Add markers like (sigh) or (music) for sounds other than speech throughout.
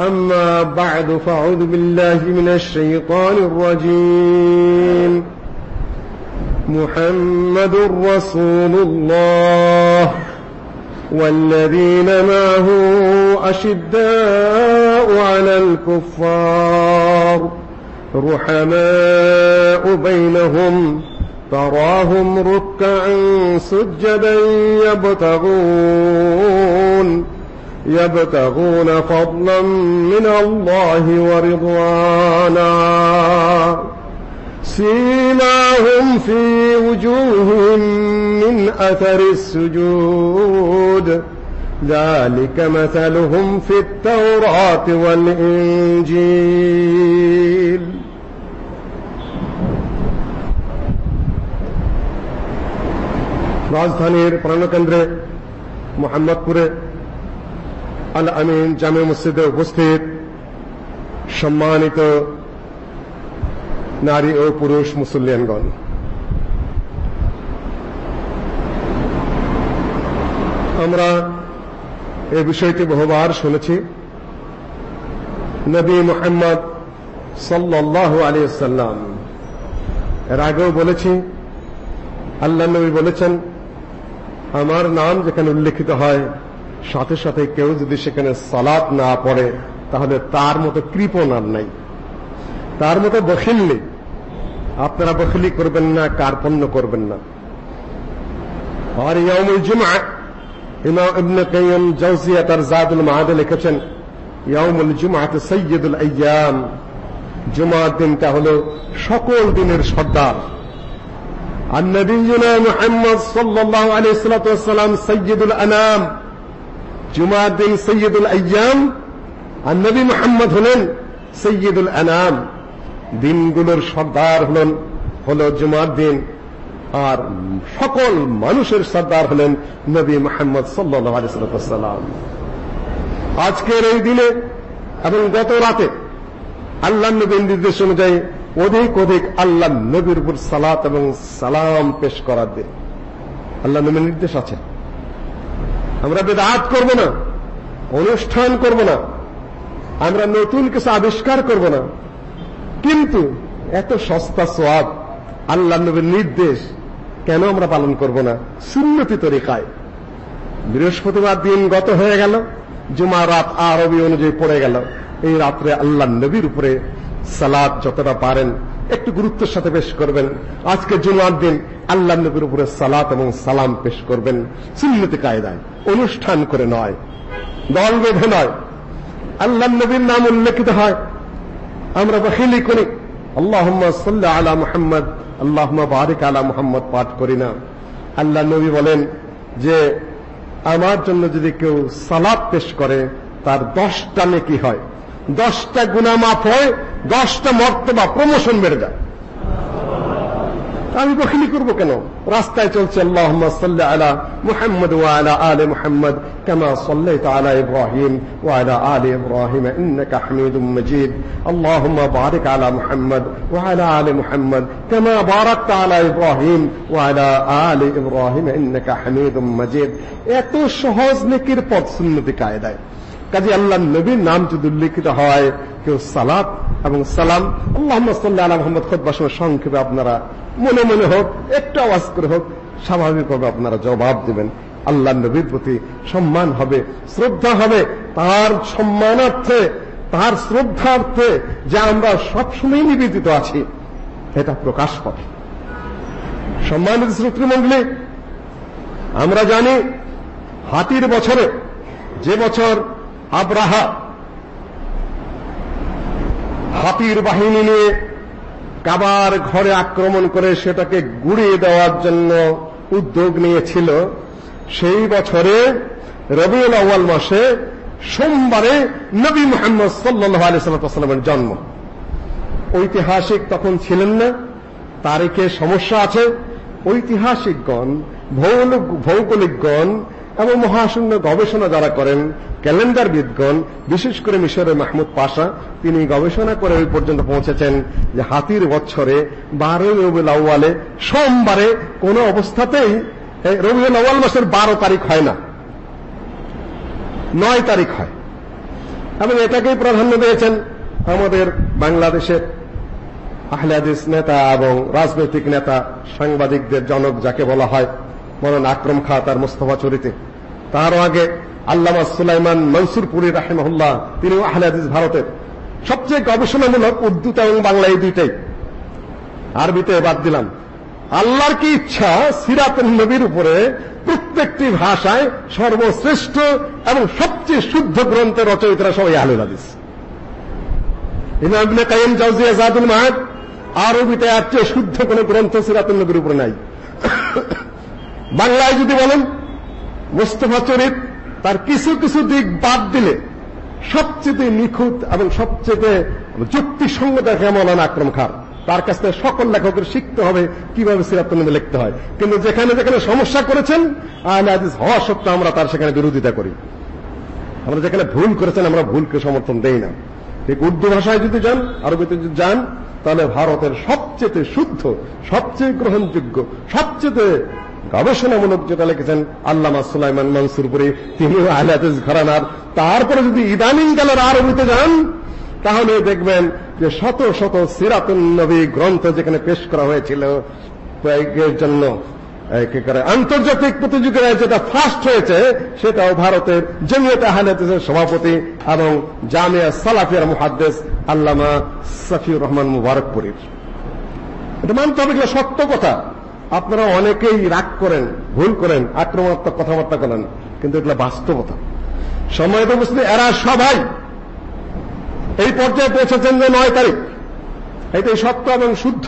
أما بعد فأعوذ بالله من الشيطان الرجيم. محمد رسول الله. والذين معه أشداء على الكفار. رحماء بينهم. تراهم ركعا سجدا يبتغون. يبتغون فضلا من الله ورضوانا سيماهم في وجوههم من اثر السجود ذلك مثلهم في التوراه والانجيل রাজধানীর প্রাণকেন্দ্রে মোহাম্মদপুরে আল আমিন জামে মসজিদে উপস্থিত সম্মানিত নারী ও পুরুষ মুসল্লিয়ানগণ। আমরা এ বিষয়টি বহুবার শুনেছি। নবী মোহাম্মদ সাল্লাহ আলী সাল্লাম এর আগেও বলেছি, আল্লাহ নবী বলেছেন, আমার নাম যেখানে উল্লেখিত হয় সাথে সাথে কেউ যদি সেখানে সালাত না পড়ে, তাহলে তার মতো কৃপণ আর নাই। তার মতো বখিল নেই আপনারা বখিলি করবেন না, কার্পণ্য করবেন না। আর ইয়ামুল জুমা ইমাম ইবনে কাইয়্যিম জাওজিয়া তার জাদুল লিখেছেন ইয়ামুল সাইয়্যিদুল আইয়াম। দিনটা হলো সকল দিনের সর্দার। আর নবীনা মুহাম্মদ সাল্লাল্লাহু আলাইহি সাল্লাম সাইয়্যিদুল আনাম। জুমার দিন সৈয়দুল আয়াম আর নবী মোহাম্মদ হলেন সৈয়দুল আনাম। দিনগুলোর সর্দার হলেন, হলো জুমার দিন। আর সকল মানুষের সর্দার হলেন নবী মোহাম্মদ সাল্লাল্লাহু আলাইহি আজকের এই দিনে এবং গত রাতে আল্লাহ নবীর নির্দেশ অনুযায়ী অধিক অধিক আল্লাহ নবীর উপর সালাত এবং সালাম পেশ করার দিন। আল্লাহ নবীর নির্দেশ আছে। আমরা বেদাত করব না, অনুষ্ঠান করব না, আমরা নতুন কিছু আবিষ্কার করব না। কিন্তু এত সস্তা সোয়াব আল্লাহ নবীর নির্দেশ কেন আমরা পালন করব না? সুন্নতি তরিকায়। বৃহস্পতিবার দিন গত হয়ে গেল জুমা রাত আরবি অনুযায়ী পড়ে গেল। এই রাত্রে আল্লাহ নবীর উপরে সালাদ যতটা পারেন একটু গুরুত্বের সাথে পেশ করবেন। আজকে জুমার দিন আল্লাহ নবীর উপরে সালাত এবং সালাম পেশ করবেন। সুন্নতি কায়দায়। অনুষ্ঠান করে নয়। দল বেঁধে নয়। আল্লাহ নবীর নাম উল্লেখিত হয়। আমরা বখিলি করি। আল্লাহুম্মা সাল্লি আলা মুহাম্মদ। আল্লাহুম্মা বারিক আলা মুহাম্মদ পাঠ করি না। আল্লাহ নবী বলেন যে, আমার জন্য যদি কেউ সালাত পেশ করে, তার দশটা নেকি হয়। দশটা গুণা মাফ হয় দশটা মর্তবা প্রমোশন বেড়ে যায়। আমি বখিলি করব কেন? রাস্তায় চলছে আল্লাহুম্মা সাল্লি আলা মুহাম্মদ ওয়া আলা আলি মুহাম্মদ কামা সাল্লাইতা আলা ইব্রাহিম ওয়া আলা আলি ইব্রাহিম ইন্নাকা হামিদুম মাজিদ। আল্লাহুম্মা বারিক আলা মুহাম্মদ ওয়া আলা আলি মুহাম্মদ কামা বারাকতা আলা ইব্রাহিম ওয়া আলা আলি ইব্রাহিম ইন্নাকা হামিদুম মাজিদ। এত সহজ নেকির পথ সুন্নতি কায়দায়। কাজে আল্লাহ নবীর নাম যদি উল্লেখিত হয়। কেউ সালাত এবং সালাম আল্লাহ সাল্লাহ আলা মোহাম্মদ সময় সংক্ষেপে আপনারা মনে মনে হোক, একটু আওয়াজ করে হোক, স্বাভাবিকভাবে আপনারা জবাব দেবেন। আল্লাহ নবীর প্রতি সম্মান হবে, শ্রদ্ধা হবে, তার সম্মানার্থে, তার শ্রদ্ধার্থে যে আমরা সবসময় নিবেদিত আছি, এটা প্রকাশ পাবে সম্মানিত শ্রোতৃমণ্ডলী, আমরা জানি হাতির বছরে যে বছর আব্রাহা। হাতির বাহিনী নিয়ে কাবার ঘরে আক্রমণ করে সেটাকে গুড়িয়ে দেওয়ার জন্য উদ্যোগ নিয়েছিল। সেই বছরে রবিউল আউয়াল মাসে সোমবারে নবী মোহাম্মদ সাল্লাল্লাহু আলাইহি সাল্লামের জন্ম। ঐতিহাসিক তখন ছিলেন না, তারিখে সমস্যা আছে। ঐতিহাসিকগণ ভৌগোলিকগণ এবং মহাশূন্য গবেষণা যারা করেন, ক্যালেন্ডারবিদগণ, বিশেষ করে মিশরের মাহমুদ পাশা, তিনি গবেষণা করে ওই পর্যন্ত পৌঁছেছেন যে হাতির বছরে বারোই রবিউল আউয়ালে সোমবারে কোন অবস্থাতেই রবিউল আউয়াল মাসের বারো তারিখ হয় না। নয় তারিখ হয়। এবং এটাকেই প্রাধান্য দিয়েছেন আমাদের বাংলাদেশের আহলাদিস নেতা এবং রাজনৈতিক নেতা সাংবাদিকদের জনক, যাকে বলা হয় মরণ আকরম খা তার মোস্তফা চরিতে। তারও আগে আল্লামা সুলাইমান মনসুরপুরি রাহেমহুল্লাহ তিনি আহলাদিস ভারতের। সবচেয়ে গবেষণামূলক উর্দুতে এবং বাংলা এই দুইটাই। আরবিতে বাদ দিলাম। আল্লাহর কি ইচ্ছা? সিরাত নবীর উপরে প্রত্যেকটি ভাষায় সর্বশ্রেষ্ঠ এবং সবচেয়ে শুদ্ধ গ্রন্থের রচয়িতরা সবাই আহলুল হাদিস। ইমাম ইবনে কাইয়িম জাওজিয়া জাদুল মাহাদ আরবিতে এর চেয়ে শুদ্ধ কোন গ্রন্থ সিরাতুল নবীর উপরে নাই। বাংলায় যদি বলেন, মোস্তফা চরিত তার কিছু কিছু দিক বাদ দিলে সবচেয়ে নিখুঁত এবং সবচেয়ে যুক্তিসঙ্গত দেখে মৌলানা আক্রম খান। তার কাছ থেকে সকল লেখকের শিখতে হবে, কীভাবে সিরাতুল লিখতে হয়। কিন্তু যেখানে যেখানে সমস্যা করেছেন, আহলে হাদিস হওয়া সত্ত্বেও আমরা তার সেখানে বিরোধিতা করি। আমরা যেখানে ভুল করেছেন, আমরা ভুলকে সমর্থন দেই না। ঠিক উর্দু ভাষায় যদি যান, আরবিতে যদি যান, তাহলে ভারতের সবচেয়ে শুদ্ধ, সবচেয়ে গ্রহণযোগ্য, সবচেয়ে গবেষণামূলক যেটা লিখেছেন আল্লামা সুলাইমান মনসুরপুরি তিনিও আহলাদিস ঘরানার। তারপরে যদি ইদানিং কালের আরবিতে যান, তাহলে দেখবেন যে শত শত সিরাতুন নবী গ্রন্থ যেখানে পেশ করা হয়েছিল এর জন্য আন্তর্জাতিক প্রতিযোগিতায় যেটা ফার্স্ট হয়েছে, সেটাও ভারতের জমিয়ত আহলাদিসের সভাপতি এবং জামিয়া সালাফিয়ার মুহাদ্দেস আল্লামা সাফিউর রহমান মুবারকপুরীর। এটা মানতে হবে সত্য কথা। আপনারা অনেকেই রাগ করেন, ভুল করেন, আক্রমণাত্মক কথাবার্তা করেন, কিন্তু এগুলো বাস্তবতা। সময় তো বুঝতে এরা সবাই এই পর্যায়ে পৌঁছেছেন যে নয় তারিখ। এটাই সত্য এবং শুদ্ধ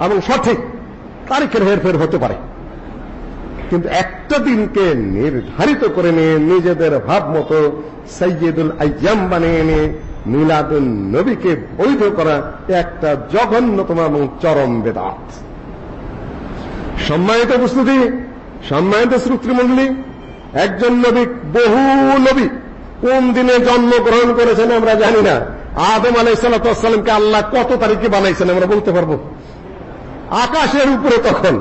এবং সঠিক তারিখের হেরফের হতে পারে। কিন্তু একটা দিনকে নির্ধারিত করে নিয়ে নিজেদের ভাব মতো সৈয়দুল আয়াম বানিয়ে নিয়ে মিলাদুল নবীকে বৈধ করা একটা জঘন্যতম এবং চরম বেদাত। সম্মানিত প্রস্তুতি সম্মানিত শ্রুতিমণ্ডলী, একজন নবী, বহু নবী কোন দিনে জন্মগ্রহণ করেছেন আমরা জানি না। আদম আলাইসালামকে আল্লাহ কত তারিখে বানাইছেন আমরা বলতে পারব? আকাশের উপরে তখন,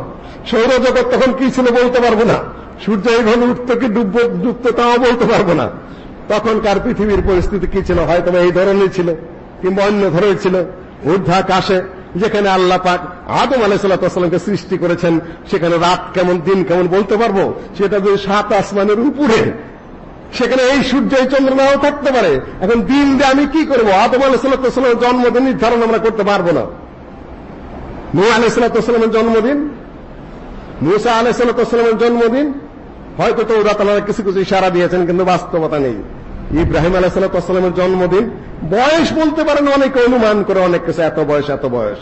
সৌরজগৎ তখন কি ছিল বলতে পারব না। সূর্য এইভাবে উঠত কি, ডুবব, ডুবত তাও বলতে পারব না। তখনকার পৃথিবীর পরিস্থিতি কি ছিল? হয়তো এই ধরনের ছিল, কিংবা অন্য ধরনের ছিল। ঊর্ধ্বাকাশে যেখানে আল্লাহ পাক আদম আলাইসাল্লামকে সৃষ্টি করেছেন, সেখানে রাত কেমন, দিন কেমন বলতে পারব? সেটা যদি সাত আসমানের উপরে। সেখানে এই সূর্য, এই চন্দ্র নাও থাকতে পারে। এখন দিন দিয়ে আমি কি করব? আদম আলাইসাল্লামের জন্মদিন নির্ধারণ আমরা করতে পারব না। নু আলাইসাল্লামের জন্মদিন। মুসা আলাইসাল্লামের জন্মদিন। হয়তো তো ওরা তারা কিছু কিছু ইশারা দিয়েছেন, কিন্তু বাস্তবতা নেই। ইব্রাহিম আলাইসাল্লামের জন্মদিন। বয়স বলতে পারেন অনেকে অনুমান করে অনেক কিছু, এত বয়স এত বয়স।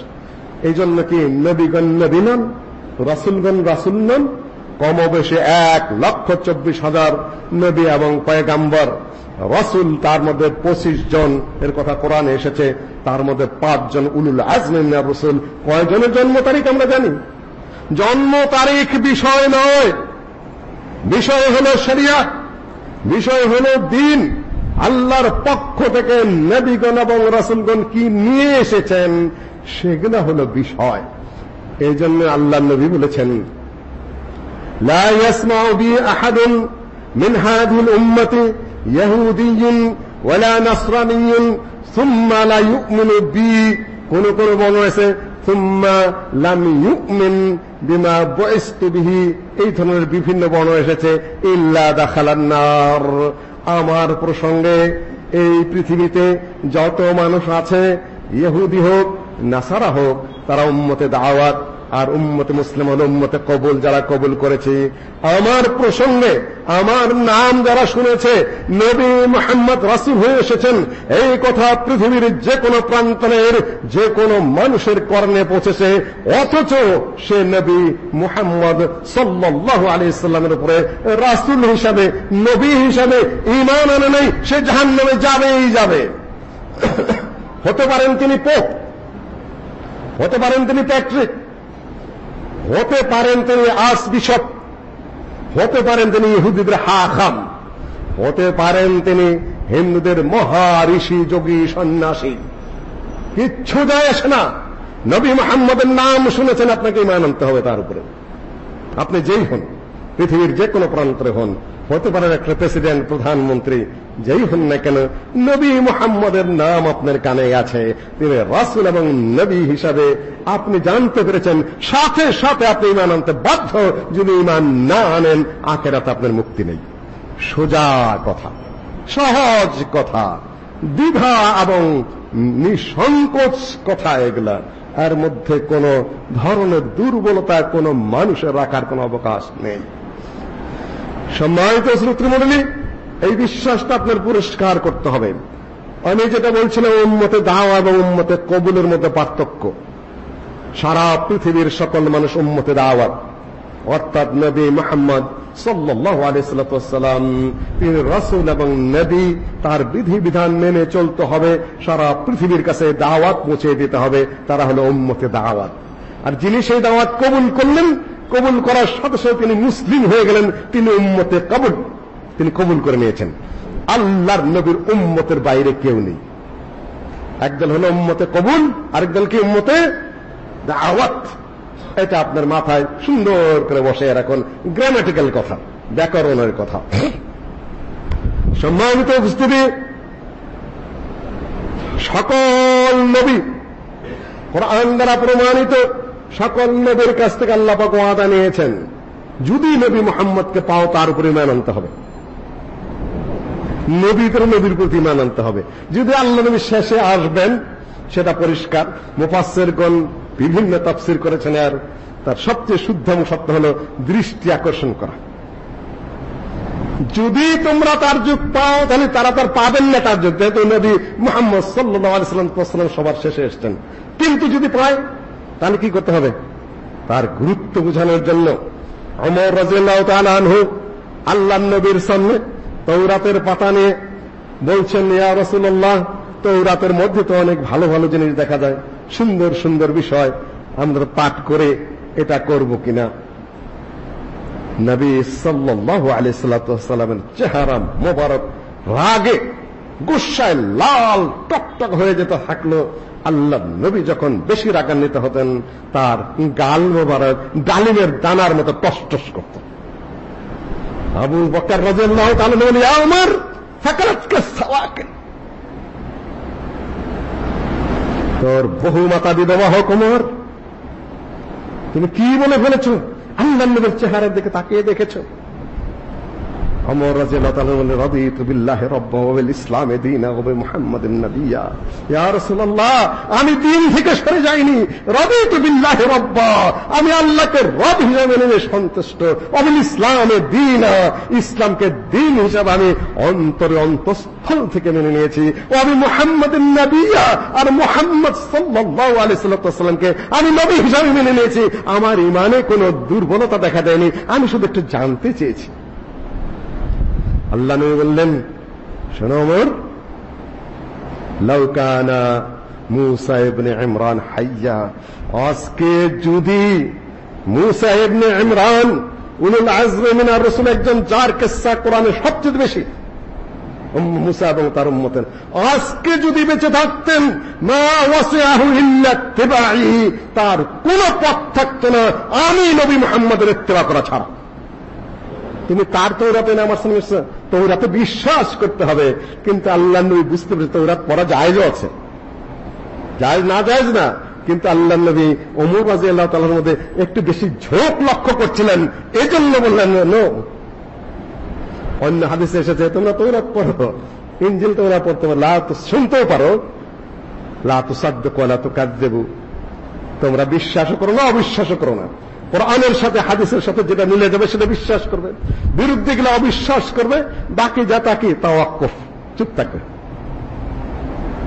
এই জন্য কি? নবীগণ নবী নন রাসুলগণ রাসুল নন কমবেশে এক লক্ষ চব্বিশ হাজার নবী এবং পয়গাম্বর, রসুল, তার মধ্যে পঁচিশ জন, এর কথা কোরআনে এসেছে, তার মধ্যে পাঁচজন উলুল আজমিন রসুল। কয়জনের জন্ম তারিখ আমরা জানি? জন্ম তারিখ বিষয় নয়। বিষয় হল শরিয়া বিষয় হল দিন। আল্লাহর পক্ষ থেকে নবীগণ এবং রাসূলগণ কি নিয়ে এসেছেন, সেগুলো হলো বিষয়। এই জন্য আল্লাহ নবী বলেছেন, লা ইয়াসমাউ বি আহাদুন মিন উম্মতি ওয়ালা সুম্মা লা ইউমিনু বি। কোন কোন আছে, সুম্মা লাম ইউমিন বিমা বয়স বিহি, এই ধরনের বিভিন্ন বর্ণ এসেছে, ইল্লা দাখালান্নার আমার প্রসঙ্গে এই পৃথিবীতে যত মানুষ আছে, ইহুদি হোক, নাসারা হোক, তারা উম্মতে দাওয়াত আর উম্মতে মুসলিম হল উম্মতে কবুল, যারা কবুল করেছে। আমার প্রসঙ্গে, আমার নাম যারা শুনেছে, নবী মোহাম্মদ রাসুল হয়ে এসেছেন, এই কথা পৃথিবীর যে কোনো প্রান্তনের যে কোনো মানুষের কর্ণে পৌঁছেছে, অথচ সে নবী মুহাম্মদ সাল্লাল্লাহু আলাইহি সাল্লামের উপরে রাসূল হিসাবে, নবী হিসাবে ঈমান আনে নাই, সে জাহান্নামে যাবেই যাবে। (coughs) হতে পারেন তিনি পোপ, হতে পারেন তিনি প্যাট্রিক হতে পারেন তিনি আস বিশপ, হতে পারেন তিনি ইহুদিদের হাখাম হতে পারেন তিনি হিন্দুদের মহা ঋষি, যোগী, সন্ন্যাসী। কিচ্ছু যায় আসে না। নবী মোহাম্মদের নাম শুনেছেন, আপনাকে ইমান আনতে হবে তার উপরে। আপনি যেই হন, পৃথিবীর যে কোনো প্রান্তরে হন হতে পারেন একটা প্রেসিডেন্ট, প্রধানমন্ত্রী, যেই হন না কেন, নবী মোহাম্মদের নাম আপনার কানে আছে। তিনি রাসুল এবং নবী হিসাবে আপনি জানতে পেরেছেন, সাথে সাথে আপনি ইমান আনতে বাধ্য। যদি ইমান না আনেন, আখেরাতে আপনার মুক্তি নেই। সোজা কথা, সহজ কথা, দ্বিধা এবং নিঃসংকোচ কথা এগুলা। এর মধ্যে কোন ধরনের দুর্বলতা কোন মানুষের রাখার কোন অবকাশ নেই। সম্মানিত শ্রোতৃমণ্ডলী, এই বিশ্বাসটা আপনার পুরস্কার করতে হবে। আমি যেটা বলছিলাম, উম্মতে দাওয়া এবং উম্মতে কবুলের মধ্যে পার্থক্য। সারা পৃথিবীর সকল মানুষ উম্মতে দাওয়াত। অর্থাৎ নবী মোহাম্মদ সাল্লাল্লাহু আলাইহি সাল্লাম, তিনি রাসূল এবং নবী, তার বিধি বিধান মেনে চলতে হবে। সারা পৃথিবীর কাছে দাওয়াত পৌঁছে দিতে হবে। তারা হলো উম্মতে দাওয়াত। আর যিনি সেই দাওয়াত কবুল করলেন কবুল করার সাথে সাথে তিনি মুসলিম হয়ে গেলেন, তিনি উম্মতে কবুল। তিনি কবুল করে নিয়েছেন। আল্লাহর নবীর উম্মতের বাইরে কেউ নেই। একদল হলো উম্মতে কবুল আরেকদল কি উম্মতে দাওয়াত। এটা আপনার মাথায় সুন্দর করে বসে রাখুন। গ্রামাটিক্যাল কথা, ব্যাকরণের কথা। সম্মানিত উপস্থিতি, সকল নবী কোরআন দ্বারা প্রমাণিত সকল নবীর কাছ থেকে আল্লাহ পাক ওয়াদা নিয়েছেন, যদি নবী মোহাম্মদকে পাও তার উপরে ইমান আনতে হবে। নবীদের নবীর প্রতি ইমান আনতে হবে। যদি আল্লাহ নবী শেষে আসবেন, সেটা পরিষ্কার। মুফাসসিরগণ বিভিন্ন তাফসির করেছেন, আর তার সবচেয়ে শুদ্ধ এবং সত্য হলো দৃষ্টি আকর্ষণ করা। যদি তোমরা তার যুগ পাও, তাহলে তারা তার পাবেন না তার যুগ। যেহেতু নবী মোহাম্মদ সাল্লাহ আলাইসাল্লাম সবার শেষে এসছেন। কিন্তু যদি পায় তাহলে কি করতে হবে? তার গুরুত্ব বোঝানোর জন্য অমর রাজিয়াল্লাহ আনহু আল্লাহ নবীর সামনে তৌরাতের পাতা নিয়ে বলছেন, ইয়া রসুল্লাহ তৌরাতের মধ্যে তো অনেক ভালো ভালো জিনিস দেখা যায়। সুন্দর সুন্দর বিষয়। আমরা পাঠ করে এটা করব কিনা? নবী সাল্লাল্লাহু আলাইহি সাল্লামের চেহারা মোবারক, রাগে, গুসায় লাল, টকটক হয়ে যেতে থাকল। আল্লাহ নবী যখন বেশি রাগান্বিত হতেন, তার গাল মোবারক, ডালিমের দানার মতো টসটস করত আবু বকর রাদিয়াল্লাহু তাআলা উমর তোর বহু মাতা বিধবা কোমর তুমি কি বলে ফেলেছ? আল্লাহ নবীর চেহারার দিকে তাকিয়ে দেখেছ। অমর রাজিয়াল্লাহু তাআলা বলেন রাদিতু বিল্লাহি রাব্বা ওয়া বিল ইসলামে দীনা ওয়া ইয়া রাসূলুল্লাহ, আমি দিন থেকে সরে যাইনি। রাদিতু বিল্লাহি রাব্বা, আমি আল্লাহকে রব হিসেবে মেনে সন্তুষ্ট। ওয়া বিল ইসলামে দীনা, ইসলামকে দিন হিসেবে আমি অন্তরে অন্তঃস্থল থেকে মেনে নিয়েছি। ওয়া বিমুহাম্মাদিন নাবিয়্যা আর মুহাম্মদ সাল্লাল্লাহু আলাইহি সাল্লামকে আমি নবী হিসেবে মেনে নিয়েছি। আমার ইমানে কোনো দুর্বলতা দেখা দেয়নি। আমি শুধু একটু জানতে চেয়েছি। আল্লাহ নবী বললেন, শোনো ওমর লাউকানা মুসা ইবনে ইমরান হাইয়া, আজকে যদি মুসা ইবনে ইমরান উলুল আজমে মিনার রাসূল একজন, যার কিসসা কোরআনে সবচেয়ে বেশি মুসা এবং তার উম্মতের, আজকে যদি বেঁচে থাকতেন, মা ওয়াসিআহু ইল্লা ইত্তিবাই তার কোন পথ থাকতো না, আমি নবী মুহাম্মদের ইত্তেবা করা ছাড়া। তুমি তার তৌরাতে নামাজ শুনেছ তৌরাতে বিশ্বাস করতে হবে। কিন্তু আল্লাহ নবী বুঝতে পেরেছে, তৌরাত পড়া জায়েজও আছে। জায়েজ না জায়েজ না। কিন্তু আল্লাহ নবী ওমর রাজি আল্লাহ তালার মধ্যে একটু বেশি ঝোঁক লক্ষ্য করছিলেন। এই জন্য বললেন, নো। অন্য হাদিসে এসেছে, তোমরা তৌরাত পড়ো। ইঞ্জিল তোমরা পড়তে পারো। লা তো, শুনতেও পারো। লা তুসাদ্দিকু তো কাজ তুকাযযিবু। তোমরা বিশ্বাসও করো না অবিশ্বাস করো না। কোরআনের সাথে, হাদিসের সাথে যেটা মিলে যাবে সেটা বিশ্বাস করবে। বিরুদ্ধে গেলে অবিশ্বাস করবে, বাকি যা তাকে তাওয়াক্কুফ। চুপ থাকবে।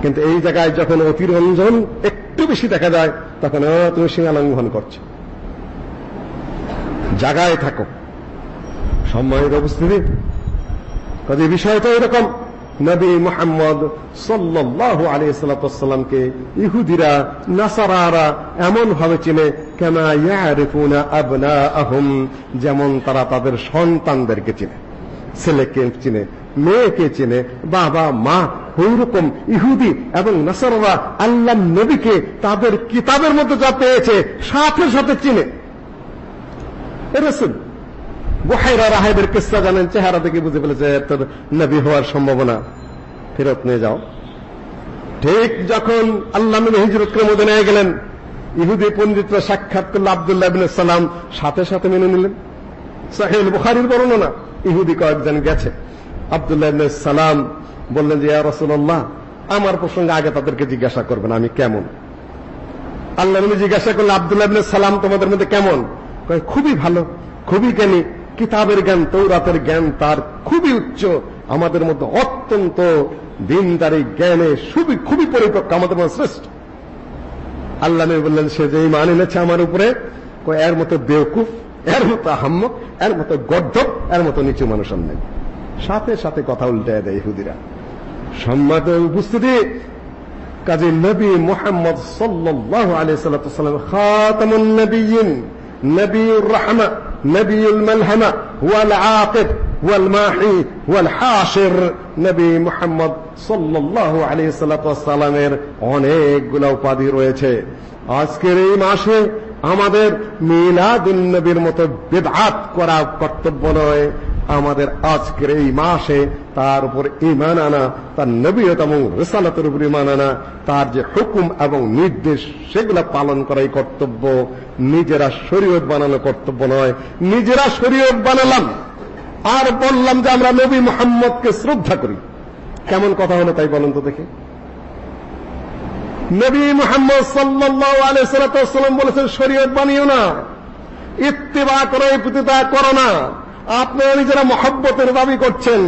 কিন্তু এই জায়গায় যখন অতিরঞ্জন একটু বেশি দেখা যায়, তখন তুমি সীমা লঙ্ঘন করছ। জায়গায় থাকো। সম্মানিত উপস্থিতি কাজে বিষয়টা এরকম। নবী মুহাম্মদ সাল্লাল্লাহু আলাইহি সাল্লামকে ইহুদিরা, নাসারারা এমন ভাবে চিনে, কেমা ইয়ারিফুনা আবনাআহুম? যেমন তারা তাদের সন্তানদেরকে চিনে, ছেলেকে চিনে, মেয়েকে চিনে, বাবা, মা ওইরকম ইহুদি এবং নাসাররা আল্লাহ নবীকে তাদের কিতাবের মধ্যে যা পেয়েছে, সাথে সাথে চিনে। রসুল বুহাইরা রাহেবের কিস্সা জানেন, চেহারা দেখে বুঝে ফেলেছে তোর নবী হওয়ার সম্ভাবনা। ফেরত নিয়ে যাও। ঠিক যখন আল্লাহ হিজরত করে মদিনায় গেলেন, ইহুদি পণ্ডিতরা সাক্ষাৎ করল আব্দুল্লাহ বিন সালাম সাথে সাথে মেনে নিলেন। সাহেল বুখারীর বর্ণনা, ইহুদি কয়েকজন গেছে। আব্দুল্লাহ ইবনে সালাম বললেন যে রাসূলুল্লাহ, আমার প্রসঙ্গে আগে তাদেরকে জিজ্ঞাসা করবেন, আমি কেমন? আল্লাহ জিজ্ঞাসা করলেন, আব্দুল্লাহ সালাম তোমাদের মধ্যে কেমন? খুবই ভালো, খুবই জ্ঞানী কিতাবের জ্ঞান, তৌরাতের জ্ঞান তার খুবই উচ্চ। আমাদের মধ্যে অত্যন্ত দিনদারি জ্ঞানে খুবই খুবই পরিপক্ক, আমাদের মধ্যে শ্রেষ্ঠ। আল্লাহ নবী বললেন, সে যে ইমান এনেছে আমার উপরে এর মতো বেওকুফ, এর মতো হাম্মক এর মতো গর্ধব এর মতো নিচু মানুষ আর নেই। সাথে সাথে কথা উল্টে দেয় ইহুদিরা। সম্মানিত উপস্থিতি, কাজী নবী মুহাম্মদ সাল্লাল্লাহু আলাইহি সাল্লাম খাতামুন নবিয়্যিন নবিয়ুর রাহমা। নবিয়ুল মালহামা ওয়াল আকিব ওয়াল মাহি ওয়াল হাশির নবী মুহাম্মদ সাল্লাল্লাহু আলাইহি সাল্লামের অনেকগুলো উপাধি রয়েছে। আজকের এই মাসে আমাদের মিলাদুন নবীর মতো বিদআত করা কর্তব্য নয়। আমাদের আজকের এই মাসে তার উপর ইমান আনা, তার নবীয়ত এবং রিসালাতের উপর ইমান আনা, তার যে হুকুম এবং নির্দেশ, সেগুলো পালন করাই কর্তব্য। নিজেরা শরীয়ত বানানো কর্তব্য নয়। নিজেরা শরীয়ত বানালাম। আর বললাম যে আমরা নবী মোহাম্মদকে শ্রদ্ধা করি। কেমন কথা হলো তাই বলেন তো দেখি। নবী মোহাম্মদ সাল্লাল্লাহু আলাইহি সাল্লাম বলেছেন, শরীয়ত বানিও না। ইত্তেবা করো ইত্তিবা করো না। আপনারা নিজেরা মহব্বতের দাবি করছেন,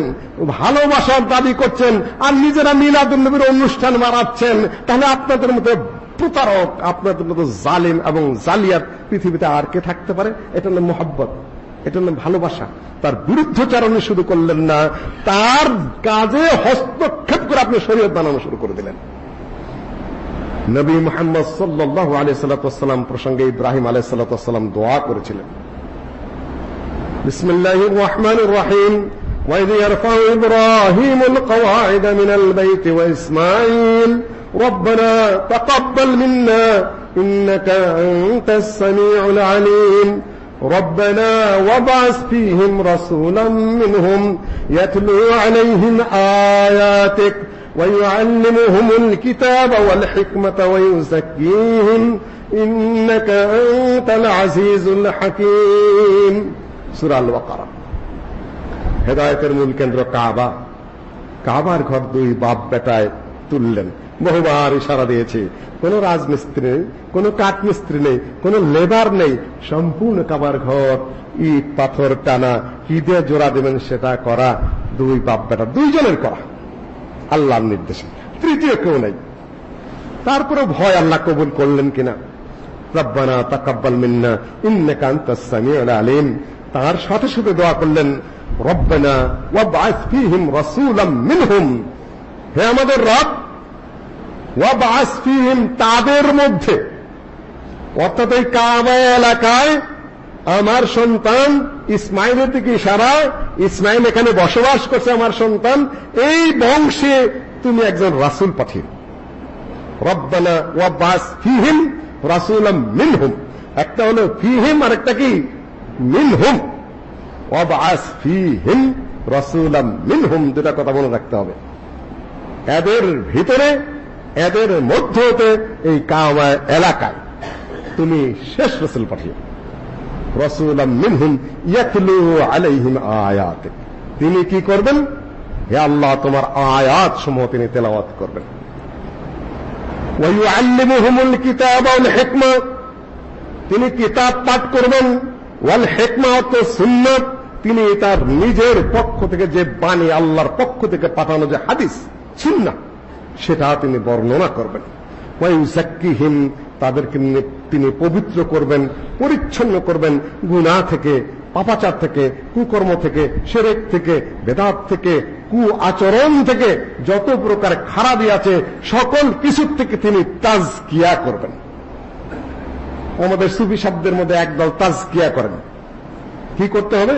ভালোবাসার দাবি করছেন, আর নিজেরা মিলাদুল নবীর অনুষ্ঠান মারাচ্ছেন তাহলে আপনাদের মতো প্রতারক, আপনাদের মতো জালিম এবং জালিয়াত পৃথিবীতে আর কে থাকতে পারে? এটা হলো মহব্বত এটা হলো ভালোবাসা। তার বিরুদ্ধচারণে শুরু করলেন না, তার কাজে হস্তক্ষেপ করে আপনি শরীয়ত বানানো শুরু করে দিলেন। নবী মুহাম্মদ সাল্লাল্লাহু আলাইহি সাল্লাম প্রসঙ্গে ইব্রাহিম আলাইহিস সালাম দোয়া করেছিলেন। بسم الله الرحمن الرحيم. وإذ يرفع إبراهيم القواعد من البيت وإسماعيل ربنا تقبل منا إنك أنت السميع العليم. ربنا وابعث فيهم رسولا منهم يتلو عليهم آياتك ويعلمهم الكتاب والحكمة ويزكيهم إنك أنت العزيز الحكيم. সুরা বাকারা হেদায়তের মূল কেন্দ্র কাবা। কাবার ঘর দুই বাপ বেটায় তুললেন। বহুবার ইশারা দিয়েছে, কোন রাজমিস্ত্রি নেই, কোন কাঠমিস্ত্রি নেই, কোন লেবার নেই, সম্পূর্ণ কাবার ঘর, ইট, পাথর, টানা কি দিয়ে জোড়া দেবেন সেটা করা, দুই বাপ বেটা, দুইজনের করা। আল্লাহর নির্দেশে। তৃতীয় কেউ নেই। তারপরে ভয় আল্লাহ কবুল করলেন কিনা? রব্বানা তাকাব্বাল মিন্না, ইন্নাকা সামিউল আলিম। তার সাথে সাথে দোয়া করলেন, রব্বানা ওয়াবআথ ফীহিম রাসূলাম মিনহুম। হে আমাদের রব ওয়াবআথ ফীহিম তাদের মধ্যে। অর্থাৎ এই কাবা এলাকায় আমার সন্তান ইসমাইলের দিকে ইশারা ইসমাইল এখানে বসবাস করছে আমার সন্তান, এই বংশে তুমি একজন রাসূল পাঠিয়ে রব্বানা ওয়াবআথ ফীহিম রাসূলাম মিনহুম। একটা হলো ফীহিম আর একটা কি? মিনহুম, ওয়াবআস ফীহিম রাসূলাম মিনহুম, দুটা কথা মনে রাখতে হবে। এদের ভিতরে, এদের মধ্যে হতে এই কামা এলাকায় তুমি শেষ রসুল পাঠিয়ে রাসূলাম মিনহুম ইয়াতলু আলাইহিম আয়াত তিনি কি করবেন? হে আল্লাহ, তোমার আয়াত সমূহ তিনি তেলাওয়াত করবেন। ওয়াইউআল্লিমুহুমুল কিতাব ওয়াল হিকমা। তিনি কিতাব পাঠ করবেন। ওয়াল হিকমা অর্থ সুন্নাত, তিনি তার নিজের পক্ষ থেকে যে বাণী আল্লাহর পক্ষ থেকে পাঠানো যে হাদিস, সুন্নাহ, সেটা তিনি বর্ণনা করবেন। ওয়াইউযাক্কিহিম তাদেরকে তিনি পবিত্র করবেন, পরিচ্ছন্ন করবেন, গুনাহ থেকে, পাপাচার থেকে, কুকর্ম থেকে, সেরেক থেকে, বেদাত থেকে কু আচরণ থেকে, যত প্রকার খারাপই আছে, সকল কিছুর থেকে তিনি তাজকিয়া করবেন। আমাদের সুফি শব্দের মধ্যে একদল তাজকিয়া করেন। কি করতে হবে?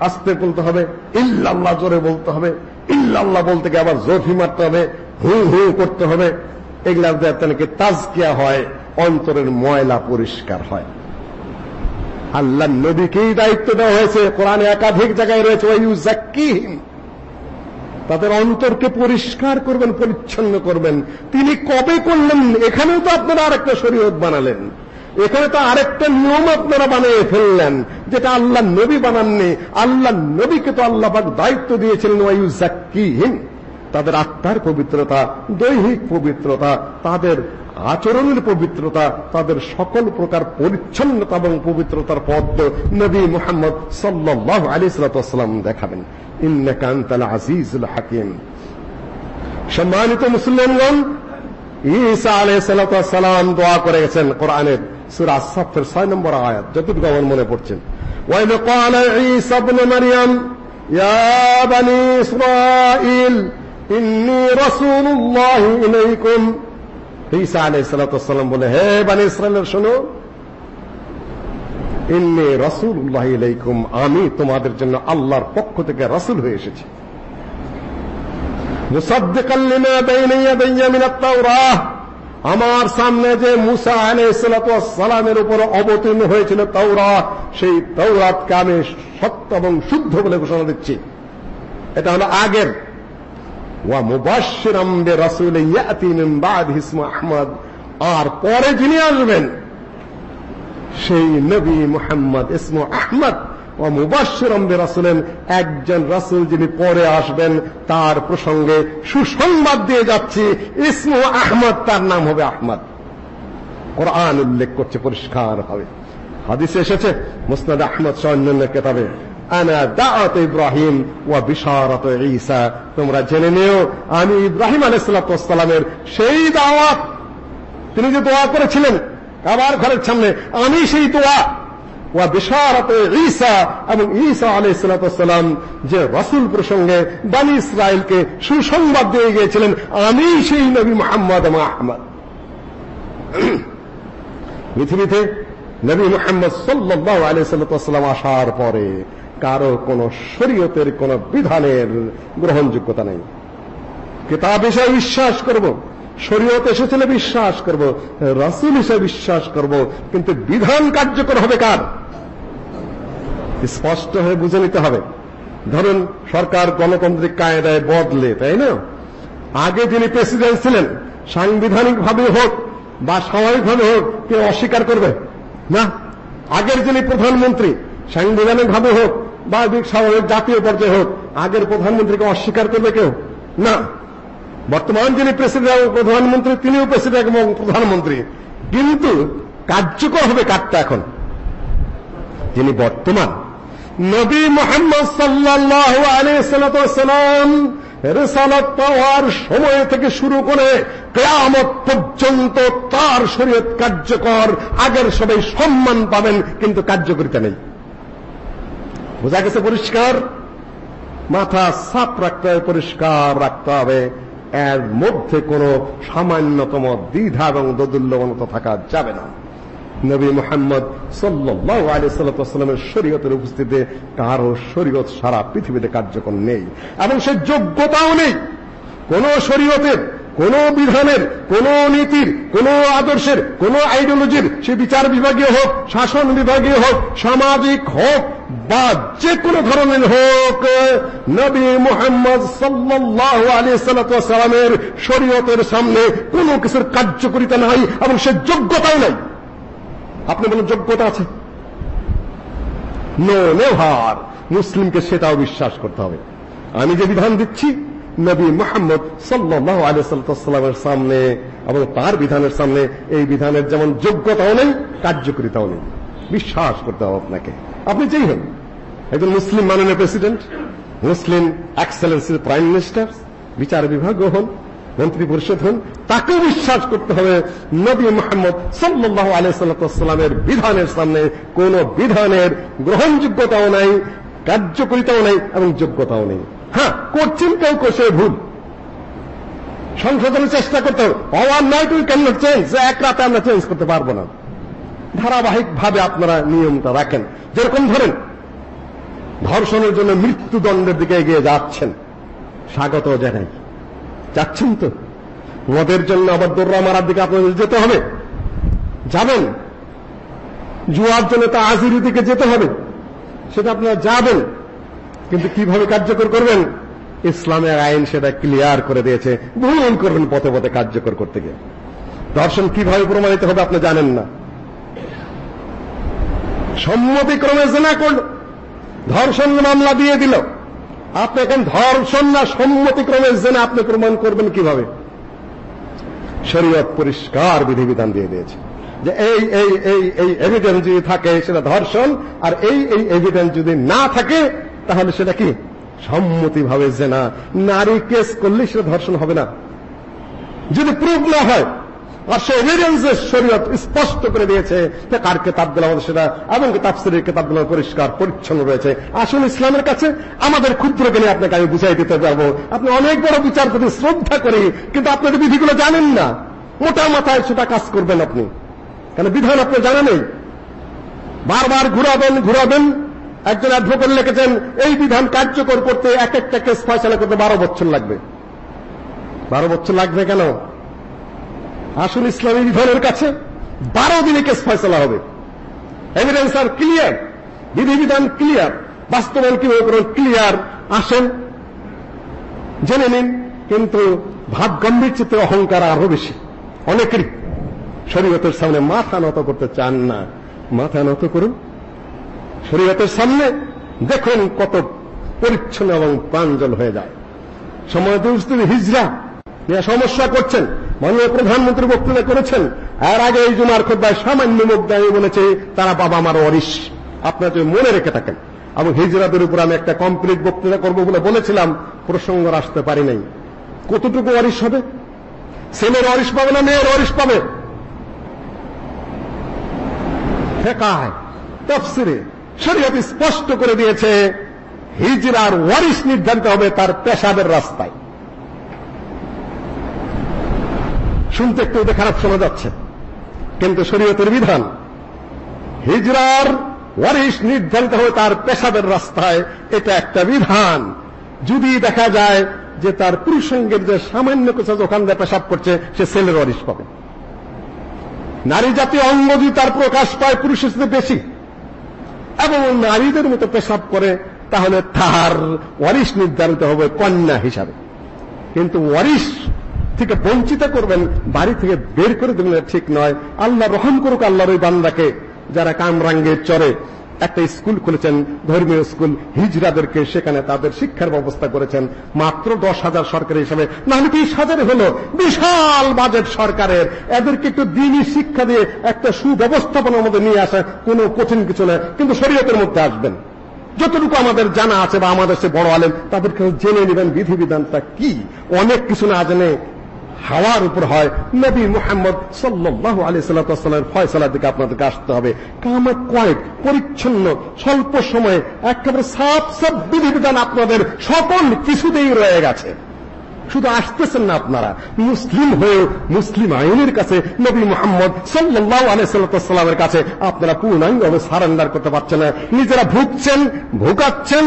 আস্তে বলতে হবে, ইল্লাল্লাহ জোরে বলতে হবে, ইল্লাল্লাহ বলতে গিয়ে আবার জোরফি মারতে হবে, হু হু করতে হবে। এগুলার এগুলা তাকে তাজকিয়া হয়, অন্তরের ময়লা পরিষ্কার হয়। আল্লাহ নবীকেই দায়িত্ব দেওয়া হয়েছে, কোরআনে একাধিক জায়গায় রয়েছে ওই তাদের অন্তরকে পরিষ্কার করবেন, পরিচ্ছন্ন করবেন। তিনি কবে করলেন? এখানেও তো আপনারা আরেকটা শরীয়ত বানালেন। এখানে তো আরেকটা নিয়ম আপনারা বানিয়ে ফেললেন, যেটা আল্লাহ নবী বানাননি। আল্লাহ নবীকে তো আল্লাহ পাক দায়িত্ব দিয়েছিলেন ওয়াইউ জাক্কিহীন তাদের আত্মার পবিত্রতা, দৈহিক পবিত্রতা, তাদের আচরণের পবিত্রতা তাদের সকল প্রকার পরিচ্ছন্নতা এবং পবিত্রতার পদ্ম নবী মোহাম্মদ সাল্লাহ আলী সালাম দেখাবেন। ইন্নকান্তাল আজিজুল হাকিম। সম্মানিত মুসলিমগণ ইসা আলহ সালাম দোয়া করে গেছেন কোরআনের সুরাসের ছয় নম্বর আয়াত। যতটুকু আমার মনে পড়ছেন ওয়াইল ক্বালা ঈসা ইবনে মারইয়াম ইলাইকুম। ঈসা বলে, হে শোনো, ইন্নী আমি তোমাদের জন্য আল্লাহর পক্ষ থেকে রাসূল হয়ে এসেছি। আমার সামনে যে মুসা আলাইহিসসালামের উপর অবতীর্ণ হয়েছিল তাওরাত সেই তাওরাতকে আমি সত্য এবং শুদ্ধ বলে ঘোষণা দিচ্ছি। এটা হলো আগের আর পরে যিনি আসবেন, সেই নবী মুহাম্মদ ইসমু আহমদ ও একজন রাসূল যিনি পরে আসবেন, তার প্রসঙ্গে সুসংবাদ দিয়ে যাচ্ছি ইসমু আহমদ তার নাম হবে আহমদ। কোরআন উল্লেখ করছে পরিষ্কার হবে হাদিসে এসেছে, মুসনাদ আহমদ সহ অন্যান্য কেতাবে। আনা দাওয়াত ইব্রাহিম ওয়া বিশারাত ঈসা। তোমরা জেনে নিও, আমি ইব্রাহিম আলাইহিস সালামের সেই দাওয়াত। তিনি যে দোয়া করেছিলেন কাবার ঘরের সামনে, আমি সেই দোয়া। ওয়া বিশারাত ঈসা এবং ঈসা যে রাসূল প্রসঙ্গে বনি সুসংবাদ দিয়ে গিয়েছিলেন, আমি সেই নবী মুহাম্মদ আহমদ। পৃথিবীতে নবী মুহাম্মদ সাল্লাল্লাহু আলাইহি সাল্লাম আসার পরে কারও কোন শরীয়তের কোন বিধানের গ্রহণযোগ্যতা নেই। কিতাব হিসেবে বিশ্বাস করব, শরীয়ত এসেছিল বিশ্বাস করব, রাসূল হিসেবে বিশ্বাস করব, কিন্তু বিধান কার্যকর হবে কার? স্পষ্ট হয়ে বুঝে নিতে হবে। ধরুন, সরকার গণতান্ত্রিক কায়দায় বদলে, তাই না? আগে যিনি প্রেসিডেন্ট ছিলেন সাংবিধানিকভাবে হোক বা স্বাভাবিকভাবে হোক কেউ অস্বীকার করবে। না, আগের যিনি প্রধানমন্ত্রী, সাংবিধানিকভাবে হোক বা স্বাভাবিক জাতীয় পর্যায়ে হোক, আগের প্রধানমন্ত্রীকে অস্বীকার করবে কেউ? না। বর্তমান যিনি প্রেসিডেন্ট এবং প্রধানমন্ত্রী, তিনিও প্রেসিডেন্ট এবং প্রধানমন্ত্রী। কিন্তু কার্যকর হবে কারটা এখন। যিনি বর্তমান নবী মোহাম্মদ সাল্লাল্লাহু আলাইহি সাল্লাম রিসালাত পাওয়ার সময় থেকে শুরু করে কিয়ামত পর্যন্ত তার শরীয়ত কার্যকর, আগের সবাই সম্মান পাবেন, কিন্তু কার্যকরিতা নেই। বোঝা গেছে পরিষ্কার? মাথা সাফ রাখতে হবে, পরিষ্কার রাখতে হবে। এর মধ্যে কোনো সামান্যতম দ্বিধা এবং দোদুল্যমনতা থাকা যাবে না। নবী মোহাম্মদ সাল্লাল্লাহু আলাইহি সাল্লামের শরীয়তের উপস্থিতিতে কারও শরীয়ত সারা পৃথিবীতে কার্যকর নেই। এবং সে যোগ্যতাও নেই। কোন শরীয়তের কোন বিধানের, কোন নীতির, কোন আদর্শের, কোন আইডিওলজির সে বিচার বিভাগীয় হোক, শাসন বিভাগীয় হোক, সামাজিক হোক, বা যে কোনো ধরনের হোক, নবী মোহাম্মদ সাল্লাল্লাহু আলাইহি সাল্লামের শরীয়তের সামনে কোনো কিছুর কার্যকরিতা নাই এবং সে যোগ্যতাও নাই। আপনি বলেন, যোগ্যতা আছে? No, never. মুসলিমকে সেটাও বিশ্বাস করতে হবে। আমি যে বিধান দিচ্ছি নবী মোহাম্মদ সাল্লাহ আলিয়াল্লামের সামনে এবং তার বিধানের সামনে এই বিধানের যেমন যোগ্যতাও নেই, কার্যকরিতাও নেই। বিশ্বাস করতে হবে আপনাকে। আপনি যেই হন, একজন মুসলিম মাননীয় প্রেসিডেন্ট, মুসলিম এক্সেলেন্সির প্রাইম মিনিস্টার, বিচার বিভাগ হন, মন্ত্রী পরিষদ হন, তাকেও বিশ্বাস করতে হবে নবী মোহাম্মদ সাল্লাহ আলাইসাল্লামের বিধানের সামনে কোন বিধানের গ্রহণযোগ্যতাও নাই, কার্যকরিতাও নেই এবং যোগ্যতাও নেই। হ্যাঁ করছেন কেউ কোষে ভুল? সংশোধনের চেষ্টা করতে হবে। Overnight we can not change এক রাতে আমরা চেঞ্জ করতে পারব না। ধারাবাহিকভাবে আপনারা নিয়মটা রাখেন। যেরকম ধরেন, ধর্ষণের জন্য মৃত্যুদণ্ডের দিকে এগিয়ে যাচ্ছেন। স্বাগত জানাই। যাচ্ছেন তো? মদের জন্য আবার দোররা মারার দিকে আপনাদের যেতে হবে। যাবেন? জুয়ার জন্য তা আজির দিকে যেতে হবে। সেটা আপনারা যাবেন। কিন্তু কীভাবে কার্যকর করবেন? ইসলামের আইন সেটা ক্লিয়ার করে দিয়েছে। ভুল করবেন পথে পথে কার্যকর করতে গিয়ে। দর্শন কীভাবে প্রমাণিত হবে আপনি জানেন না। সম্মতিক্রমে জেনা করল। ধর্ষণ মামলা দিয়ে দিল। আপনি এখন ধর্ষণ না সম্মতিক্রমে জেনা আপনি প্রমাণ করবেন কীভাবে? শরীয়ত পরিষ্কার বিধিবিধান দিয়ে দিয়েছে। যে এই এই এই এই এভিডেন্স যদি থাকে সেটা ধর্ষণ, আর এই এই এভিডেন্স যদি না থাকে তাহলে সেটা কি? সম্মতিভাবে জেনা। নারী কেস করলে সেটা ধর্ষণ হবে না। যদি প্রুফ না হয়, আর সে এভিডেন্সের শরীয়ত স্পষ্ট করে দিয়েছে যে কার কেতাব দিল আমাদের সেটা, এবং তাফসিরের কেতাব দিল পরিষ্কার, পরিচ্ছন্ন রয়েছে। আসল ইসলামের কাছে আমাদের ক্ষুদ্র জ্ঞানে আপনাকে আমি বুঝাই দিতে পারব। আপনি অনেক বড় বিচার প্রতি শ্রদ্ধা করি, কিন্তু আপনাদের বিধিগুলো জানেন না। মোটা মাথায় সেটা কাজ করবেন আপনি। কেন বিধান আপনি জানা নেই? বারবার ঘুরাবেন ঘুরাবেন একজন অ্যাডভোকেট লিখেছেন, এই বিধান কার্যকর করতে এক একটা কেস ফয়সলা করতে বারো বছর লাগবে। বারো বছর লাগবে কেন? আসল ইসলামী বিধানের কাছে বারো দিনে কেস ফয়সলা হবে। এভিডেন্স আর ক্লিয়ার বিধিবিধান ক্লিয়ার বাস্তবায়ন কীভাবে করবেন ক্লিয়ার আসেন, জেনে নিন, কিন্তু ভাব গম্ভীর চিত্রে অহংকার আরও বেশি। অনেকেরই শরীয়তের সামনে মাথা নত করতে চান না। মাথা নত করুন। শরীয়তের সামনে দেখুন কত পরিচ্ছন্ন এবং প্রাঞ্জল হয়ে যায়। সময় হিজরা নিয়ে সমস্যা করছেন। মাননীয় প্রধানমন্ত্রী বক্তৃতা করেছেন। এর আগে এই জুমার খোদ্ায় সামান্য মুগ্ধায় বলেছে, তারা বাবা আমার অরিস আপনারা যদি মনে রেখে থাকেন, এবং হিজরাদের উপর আমি একটা কমপ্লিট বক্তৃতা করব বলে বলেছিলাম, প্রসঙ্গ আসতে পারি নাই। কতটুকু অরিস হবে? ছেলের অরিস পাবে না মেয়ের অরিস পাবে? ফেকায়, তফসিরে। শরীয়ত স্পষ্ট করে দিয়েছে, হিজরার ওয়ারিস নির্ধারিত হবে তার পেশাবের রাস্তায়। শুনতে একটু খারাপ শোনা যাচ্ছে। কিন্তু শরীয়তের বিধান, হিজরার ওয়ারিস নির্ধারিত হবে তার পেশাবের রাস্তায়, এটা একটা বিধান। যদি দেখা যায় যে তার পুরুষঙ্গের যে সামান্য কিছু ওখান দিয়ে পেশাব করছে, সে ছেলের ওয়ারিস পাবে। নারী জাতীয় অঙ্গ যদি তার প্রকাশ পায়, পুরুষের সাথে বেশি। এবং নারীদের মতো পেশাব করে, তাহলে তার ওয়ারিশ নির্ধারিত হবে কন্যা হিসাবে। কিন্তু ওয়ারিশ থেকে বঞ্চিত করবেন, বাড়ি থেকে বের করে দেবেন ঠিক নয়। আল্লাহ রহম করুক আল্লাহর ওই বান্দাকে, যারা কামরাঙ্গের চরে একটা স্কুল খুলেছেন, ধর্মীয় স্কুল হিজরাদেরকে সেখানে তাদের শিক্ষার ব্যবস্থা করেছেন। মাত্র দশ হাজার সরকারি হিসাবে নাহলে বিশ হাজারে হলো বিশাল বাজেট সরকারের। এদেরকে একটু দিনই শিক্ষা দিয়ে একটা সুব্যবস্থাপনার মধ্যে নিয়ে আসা কোনো কঠিন কিছু নয়, কিন্তু শরীয়তের মধ্যে আসবেন। যতটুকু আমাদের জানা আছে বা আমাদের সে বড় আলেন তাদেরকে জেনে নেবেন বিধিবিধানটা কি। অনেক কিছু না জেনে হাওয়ার উপর হয়। নবী মুহাম্মদ সাল্লাল্লাহু আলাইহি সাল্লামের ফয়সালার দিকে আপনাদেরকে আসতে হবে। কামত কয়েক পরিচ্ছন্ন, স্বল্প সময়ে একেবারে সাফ সব বিধিবিধান আপনাদের সকল কিছুতেই রয়ে গেছে। শুধু আসতেছেন না আপনারা। মুসলিম হয়ে মুসলিম আইনের কাছে নবী মোহাম্মদ সাল্লাহ আলাইসাল্লামের কাছে আপনারা পূর্ণাঙ্গভাবে সারেন্ডার করতে পারছেন না। নিজেরা ভুগছেন, ভোগাচ্ছেন,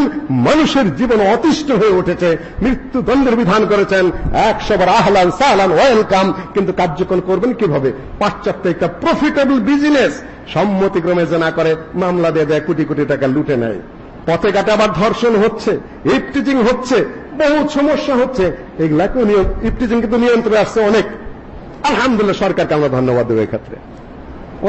মানুষের জীবন অতিষ্ঠ হয়ে উঠেছে, মৃত্যুদণ্ডের বিধান করেছেন একশোবার আহলান সাহলান ওয়েলকাম, কিন্তু কার্যকর করবেন কীভাবে? পাশ্চাত্য একটা প্রফিটেবল বিজনেস সম্মতিক্রমে যে না করে, মামলা দিয়ে দেয় কোটি কোটি টাকা লুটে নেয়। পথে ঘাটে আবার ধর্ষণ হচ্ছে ইফটিজিং হচ্ছে বহু সমস্যা হচ্ছে। এগুলাকেও নিয়ম ইফটিজিং কিন্তু নিয়ন্ত্রণে আসছে অনেক। আলহামদুলিল্লাহ সরকারকে আমরা ধন্যবাদ দেবো ক্ষেত্রে।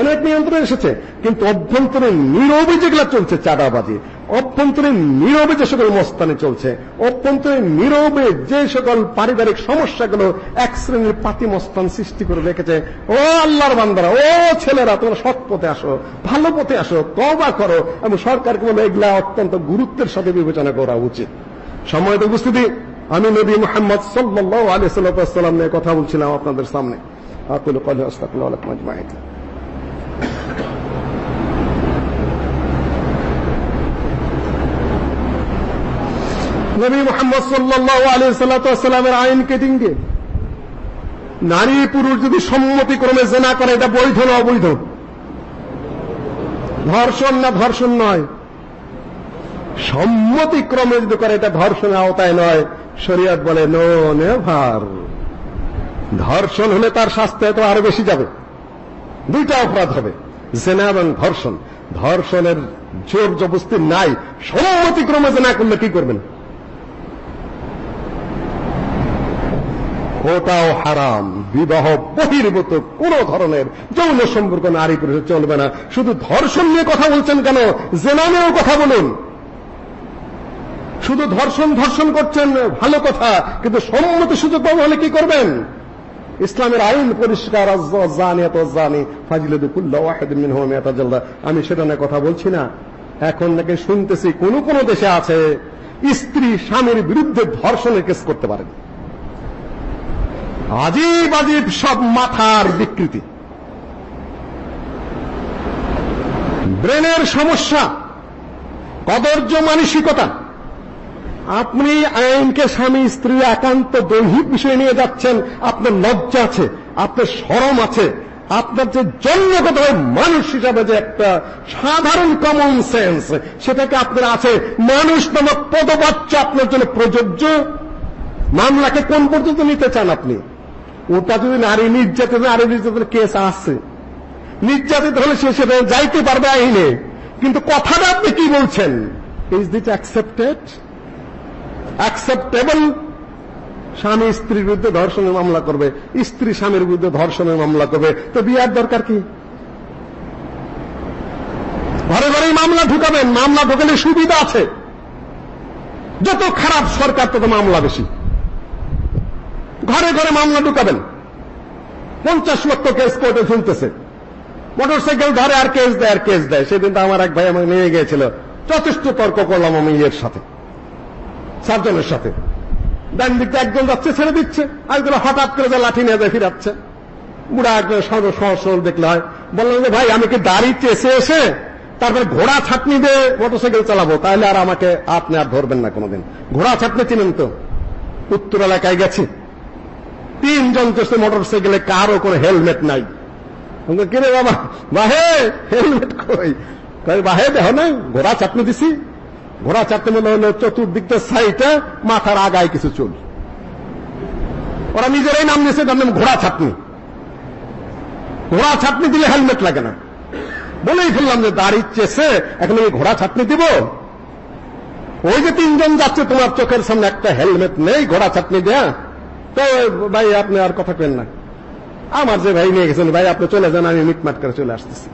অনেক নিয়ন্ত্রণ এসেছে, কিন্তু অভ্যন্তরে নীরবে যেগুলো চলছে চাঁদাবাজি। অভ্যন্তরে নীরবে যে সকল মস্তানি চলছে অভ্যন্তরে নীরবে যে সকল পারিবারিক সমস্যাগুলো এক শ্রেণির পাতি মস্তান সৃষ্টি করে রেখেছে। ও আল্লাহর বান্দারা, ও ছেলেরা, তোমরা সৎ পথে আসো, ভালো পথে আসো তবা করো, এবং সরকারকে বলে এগুলা অত্যন্ত গুরুত্বের সাথে বিবেচনা করা উচিত। সময় উপস্থিতি। আমি নবী মোহাম্মদ সাল্লাল্লাহু আলাইহি সাল্লাম নিয়ে কথা বলছিলাম আপনাদের সামনে। আকুলু কলি আস্তাগফিরুল্লাহ লাকুম আজমাইন। নবী মোহাম্মদ সাল্লাল্লাহু আলাইহি সাল্লামের আইন কেটিং দিয়ে নারী পুরুষ যদি সম্মতিক্রমে জেনা করে, এটা বৈধ না অবৈধ? ধর্ষণ না ধর্ষণ নয়। সম্মতিক্রমে যদি করে, এটা ধর্ষণের আওতায় নয়। শরীয়ত বলে নো নেভার ধর্ষণ হলে তার শাস্তি তো আরও বেশি যাবে। দুইটা অপরাধ হবে, জেনা এবং ধর্ষণ। ধর্ষণের জোর জবস্তি নাই। সম্মতিক্রমে জেনা করলে কি করবেন? ওটাও হারাম, বিবাহ বহির্ভূত, কোন ধরনের যৌন সম্পর্ক নারী পুরুষের চলবে না। শুধু ধর্ষণ নিয়ে কথা বলছেন কেন? জেনা নিয়েও কথা বলুন। শুধু ধর্ষণ ধর্ষণ করছেন, ভালো কথা, কিন্তু সম্মতি সুযোগ পাবো হলে কি করবেন? ইসলামের আইন পরিষ্কার আমি সেটা নিয়ে কথা বলছি না। এখন নাকি শুনতেছি কোন কোন দেশে আছে স্ত্রী স্বামীর বিরুদ্ধে ধর্ষণের কেস করতে পারেন আজীব আজীব সব মাথার বিকৃতি। ব্রেনের সমস্যা, কদর্য মানসিকতা আপনি আইনকে স্বামী, স্ত্রী, একান্ত দৈহিক বিষয় নিয়ে যাচ্ছেন, আপনার লজ্জা আছে, আপনার সরম আছে, আপনার যে জন্মগত মানুষ হিসাবে যে একটা সাধারণ কমন সেন্স সেটাকে আপনার আছে। মানুষ নামক পদবাচ্য আপনার জন্য প্রযোজ্য। মামলাকে কোন পর্যন্ত নিতে চান আপনি? ওটা যদি নারী নির্যাতিত, নারী নির্যাতনের কেস আছে। নির্যাতিত হলে সে সেটা যাইতে পারবে আইনে। কিন্তু কথাটা আপনি কি বলছেন? ইজ দিট অ্যাকসেপ্টেড অ্যাকসেপ্টেবল স্বামী স্ত্রীর বিরুদ্ধে ধর্ষণের মামলা করবে, স্ত্রী স্বামীর বিরুদ্ধে ধর্ষণের মামলা করবে, তো বিয়ার দরকার কি? ঘরে ঘরেই মামলা ঢুকাবেন, মামলা ঢুকালে সুবিধা আছে। যত খারাপ সরকার, তত মামলা বেশি। ঘরে ঘরে মামলা ঢুকাবেন। পঞ্চাশ লক্ষ কেস কোর্টে ঝুলতেছে। মোটরসাইকেল ধরে আর কেস দেয়, আর কেস দেয়। সেদিন তো আমার এক ভাই আমাকে নিয়ে গিয়েছিল। যথেষ্ট তর্ক করলাম আমি ইয়ের সাথে। সার্জনের সাথে। ডান দিকটা একজন যাচ্ছে, ছেড়ে দিচ্ছে। আরেকজন হঠাৎ করে যে লাঠি নিয়ে যায়, ফিরাচ্ছে। বুড়া একজন সহজ সরল দেখলে হয়। বললাম যে, ভাই, আমি কি দাড়ি চেষে এসে তারপরে ঘোড়া ছাটনি দিয়ে মোটরসাইকেল চালাবো? তাহলে আর আমাকে আপনি আর ধরবেন না কোনোদিন। ঘোড়া ছাটনি চিনেন তো? উত্তর এলাকায় গেছি। তিনজন চলছে মোটরসাইকেলে কারও কোনো হেলমেট নাই। কিরে বাবা? বাহে, হেলমেট কই? বাহে, দেহ না ঘোড়া চাটনি দিছি। ঘোড়া চাটনি মনে হলো চতুর্দিকটা সাইটে মাথার আগায় কিছু চুল। ওরা নিজেরাই নাম নিয়েছে তার নাম ঘোড়া ছাটনি ঘোড়া ছাটনি দিলে হেলমেট লাগে না। বলেই ফেললাম যে দাড়ি চেষে এখন আমি ঘোড়া ছাটনি দিব। ওই যে তিনজন যাচ্ছে, তোমার চোখের সামনে একটা হেলমেট নেই, ঘোড়া ছাটনি দেয়া। তো ভাই, আপনি আর কথা কেন না। আমার যে ভাই নিয়ে গেছেন, ভাই, আপনি চলে যান, আমি মিটমাট করে চলে আসতেছি।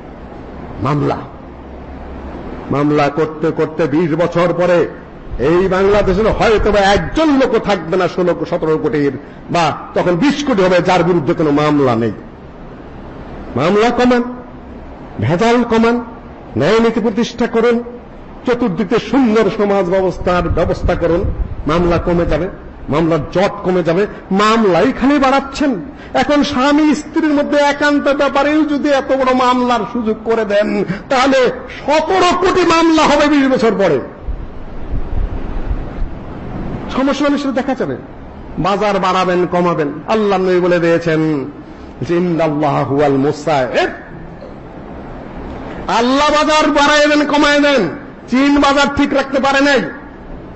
মামলা। মামলা করতে করতে বিশ বছর পরে এই বাংলাদেশের হয়তো বা একজন লোক থাকবে না ষোলো, সতেরো কোটির, বা তখন বিশ কোটি হবে, যার বিরুদ্ধে কোনো মামলা নেই। মামলা কমান, ভেজাল কমান, ন্যায় নীতি প্রতিষ্ঠা করুন, চতুর্দিকে সুন্দর সমাজ ব্যবস্থার ব্যবস্থা করুন, মামলা কমে যাবে। মামলার জট কমে যাবে। মামলাই খালি বাড়াচ্ছেন। এখন স্বামী স্ত্রীর মধ্যে একান্ত ব্যাপারেও যদি এত বড় মামলার সুযোগ করে দেন, তাহলে সতেরো কোটি মামলা হবে বিশ বছর পরে। সমস্যা মানুষের দেখা যাবে। বাজার বাড়াবেন, কমাবেন। আল্লাহ নবী বলে দিয়েছেন আল্লাহ বাজার বাড়াই দেন, কমায় দেন। চীন বাজার ঠিক রাখতে পারে নাই।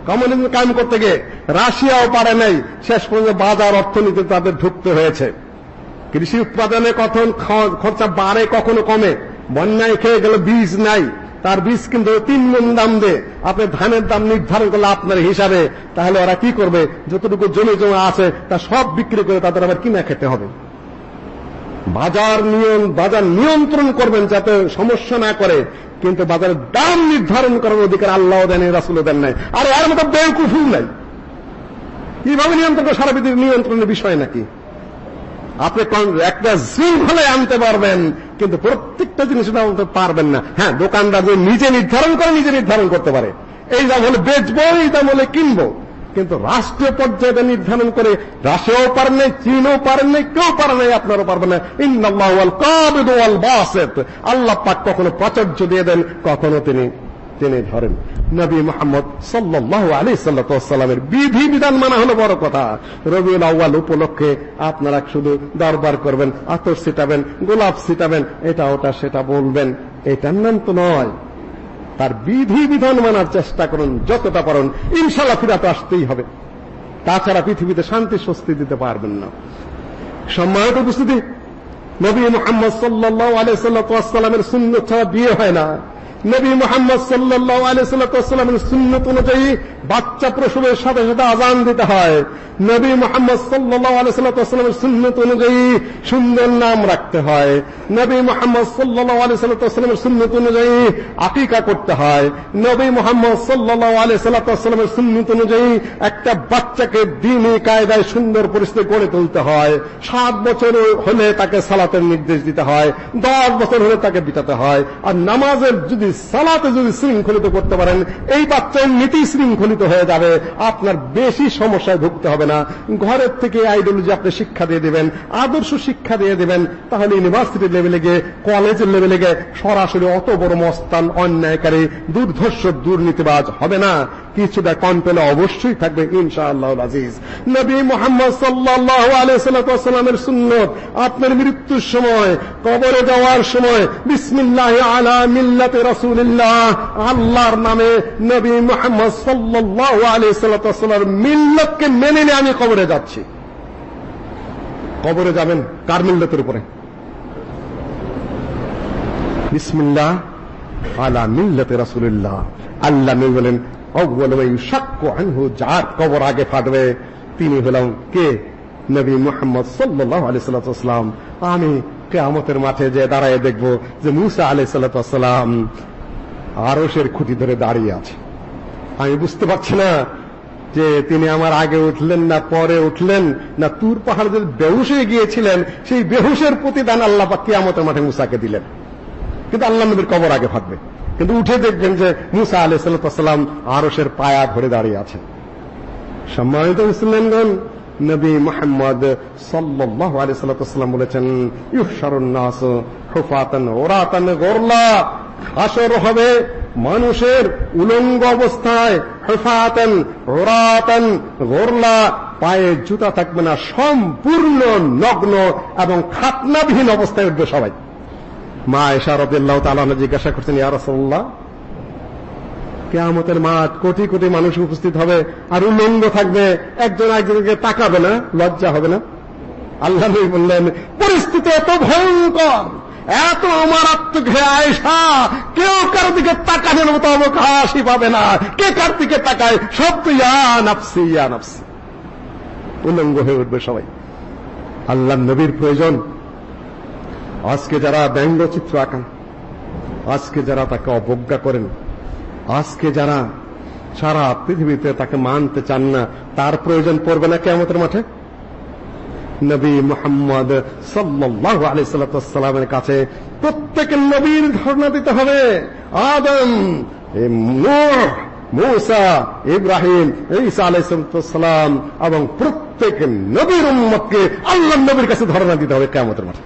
কমিউনিজম কায়েম করতে গিয়ে রাশিয়াও পারে নাই, শেষ পর্যন্ত বাজার অর্থনীতি তাদের ঢুকতে হয়েছে। কৃষি উৎপাদনে কখন খরচা বাড়ে, কখনো কমে। বন্যায় খেয়ে গেল বীজ নাই। তার বীজ কিন্তু তিন গুণ দাম দে। আপনি ধানের দাম নির্ধারণ করলে আপনার হিসাবে, তাহলে ওরা কি করবে? যতটুকু জমি জমা আছে, তা সব বিক্রি করে তাদের আবার কিনা খেতে হবে। বাজার নিয়ম বাজার নিয়ন্ত্রণ করবেন যাতে সমস্যা না করে। কিন্তু বাজারের দাম নির্ধারণ করার অধিকার আল্লাহ দেন রাসুলও দেন নাই। আর এর মতো বেউকুফু নাই। কীভাবে নিয়ন্ত্রণ সারা পৃথিবীর নিয়ন্ত্রণের বিষয় নাকি? আপনি একটা শৃঙ্খলায় আনতে পারবেন, কিন্তু প্রত্যেকটা জিনিস পারবেন না। হ্যাঁ দোকানদার যে নিজে নির্ধারণ করে, নিজে নির্ধারণ করতে পারে। এই দাম হলে বেচবো, এই দাম হলে কিনবো। কিন্তু রাষ্ট্রীয় পর্যায়ে নির্ধারণ করে, রাশিয়াও পারেন নাই চীনও পারেন নাই কেউ পারে নাই আপনারও পারবেন না। ইন্নাল্লাহ ওয়াল কাবিদ ওয়াল বাসিত। আল্লাহ পাক কখনো প্রাচুর্য দিয়ে দেন, কখনো তিনি তিনি ধরেন। নবী মোহাম্মদ সাল্লাহ আলী সাল্লামের বিধি বিধান মানা হলো বড় কথা। রবিউল আউ্য়াল উপলক্ষে আপনারা শুধু দরবার করবেন, আতর ছিটাবেন, গোলাপ ছিটাবেন, এটা ওটা সেটা বলবেন, এটার নাম তো নয়। তার বিধি বিধান মানার চেষ্টা করুন, যতটা পারেন। ইনশাআল্লাহ ফিরাতে আসতেই হবে। তাছাড়া পৃথিবীতে শান্তি, স্বস্তি দিতে পারবেন না। সম্মানিত উপস্থিতি, নবী মোহাম্মদ সাল্লাহ ওয়াসাল্লামের সুন্নাত ছাড়া বিয়ে হয় না। নবী মোহাম্মদ সাল্লাহ আলাইসাল্লামের সুন্নত অনুযায়ী বাচ্চা প্রসবের সাথে সাথে আজান দিতে হয়। নবী মোহাম্মদ সাল্লাহ আলাইসাল্লামের সুন্নত অনুযায়ী সুন্দর নাম রাখতে হয়। নবী মোহাম্মদ সাল্লাহ আলাইসাল্লামের সুন্নত অনুযায়ী আকিকা করতে হয়। নবী মোহাম্মদ সাল্লাহ আলাইসাল্লামের সুন্নত অনুযায়ী একটা বাচ্চাকে দিনই কায়দায় সুন্দর পরিস্থিতি গড়ে তুলতে হয়। সাত বছর হলে তাকে সালাতের নির্দেশ দিতে হয়। দশ বছর হলে তাকে বিতাতে হয়। আর নামাজের যদি সালাতে যদি শৃঙ্খলিত করতে পারেন, এই বাচ্চা নীতি শৃঙ্খলিত হয়ে যাবে। আপনার বেশি সমস্যায় ভুগতে হবে না। ঘরের থেকে আইডিওলজি আপনি শিক্ষা দিয়ে দেবেন, আদর্শ শিক্ষা দিয়ে দেবেন, তাহলে ইউনিভার্সিটি লেভেলে গিয়ে কলেজের লেভেলে গিয়ে সরাসরি অত বড় মস্তান, অন্যায়কারী, দুর্ধর্ষ, দুর্নীতিবাজ হবে না। কিছুটা কন্ট্রোলে অবশ্যই থাকবে, ইনশাআল্লাহ আজিজ। নবী মোহাম্মদ সাল্লাহ আলাইসাল্লামের সুন্নত, আপনার মৃত্যুর সময়, কবরে যাওয়ার সময়, বিসমিল্লাহ আলা মিল্লাতে রাসূলুল্লাহ, আল্লাহর নামে নবী মোহাম্মদ সাল্লাহ আলাইসাল্লামের মিল্লতকে মেনে নিয়ে আমি কবরে যাচ্ছি। কবরে যাবেন কার মিল্লতের উপরে? বিসমিল্লাহ আলা মিল্লাতে রাসূলুল্লাহ। আল্লাহ নবী বলেন অব্বল সাক্ষ্য আনহু যার কবর আগে ফাটবে, তিনি হলাম কে? নবী মুহাম্মদ সাল্লাল্লাহু আলাইহি সাল্লাম। আমি কিয়ামতের মাঠে যে দাঁড়ায় দেখব যে মুসা আলাইহিস সালাম আরশের খুঁটি ধরে দাঁড়িয়ে আছে। আমি বুঝতে পারছি না যে তিনি আমার আগে উঠলেন না পরে উঠলেন, না তুর পাহাড় যে গিয়েছিলেন, সেই বেহুশের প্রতিদান আল্লাহ কিয়ামতের মাঠে মুসাকে দিলেন। কিন্তু আল্লাহ নবীর কবর আগে ভাববে কিন্তু উঠে দেখবেন যে মুসা আলাহ সাল্লাম আরসের পায়া ধরে দাঁড়িয়ে আছেন সম্মানিত মুসলিমগণ নবী মোহাম্মদ সাল্লাল্লাহু আলাইহি সাল্লাম বলেছেন, ইউহশারুন নাস হুফাতান ওরাতান গোরলা। হাসর হবে মানুষের উলঙ্গ অবস্থায়, হুফাতান ওরাতান গোরলা। পায়ে জুতা থাকবে না, সম্পূর্ণ নগ্ন এবং খাতনাবিহীন অবস্থায় উঠবে সবাই। মা এসা রবিল্লাহ তালা জিজ্ঞাসা করছেন, ইয়া রাসূলুল্লাহ কেয়ামতের মাঠ কোটি কোটি মানুষ উপস্থিত হবে আর উলঙ্গ থাকবে। একজন একজনকে তাকাবে না, লজ্জা হবে না? আল্লাহ বললেন, পরিস্থিতি এত ভয়ঙ্কর, এত মারাত্মক হে আয়সা কেউ কারও দিকে তাকানোর মতো অবকাশই পাবে না। কে কার দিকে তাকায়? সব তো ইয়া নাফসি, ইয়া উলঙ্গ হয়ে উঠবে সবাই। আল্লাহ নবীর প্রয়োজন। আজকে যারা ব্যঙ্গচিত্র আঁকান, আজকে যারা তাকে অবজ্ঞা করেন আজকে যারা সারা পৃথিবীতে তাকে মানতে চান না, তার প্রয়োজন পড়বে না কেমতের মাঠে? নবী মোহাম্মদ সাল্লাহ কাছে প্রত্যেক নবীর ধারণা দিতে হবে। আদম মৌসা, ইব্রাহিম, ঈসা আলাইসালাম এবং প্রত্যেক নবীর উম্মতকে আল্লাহ নবীর কাছে ধারণা দিতে হবে কেমতের মাঠে।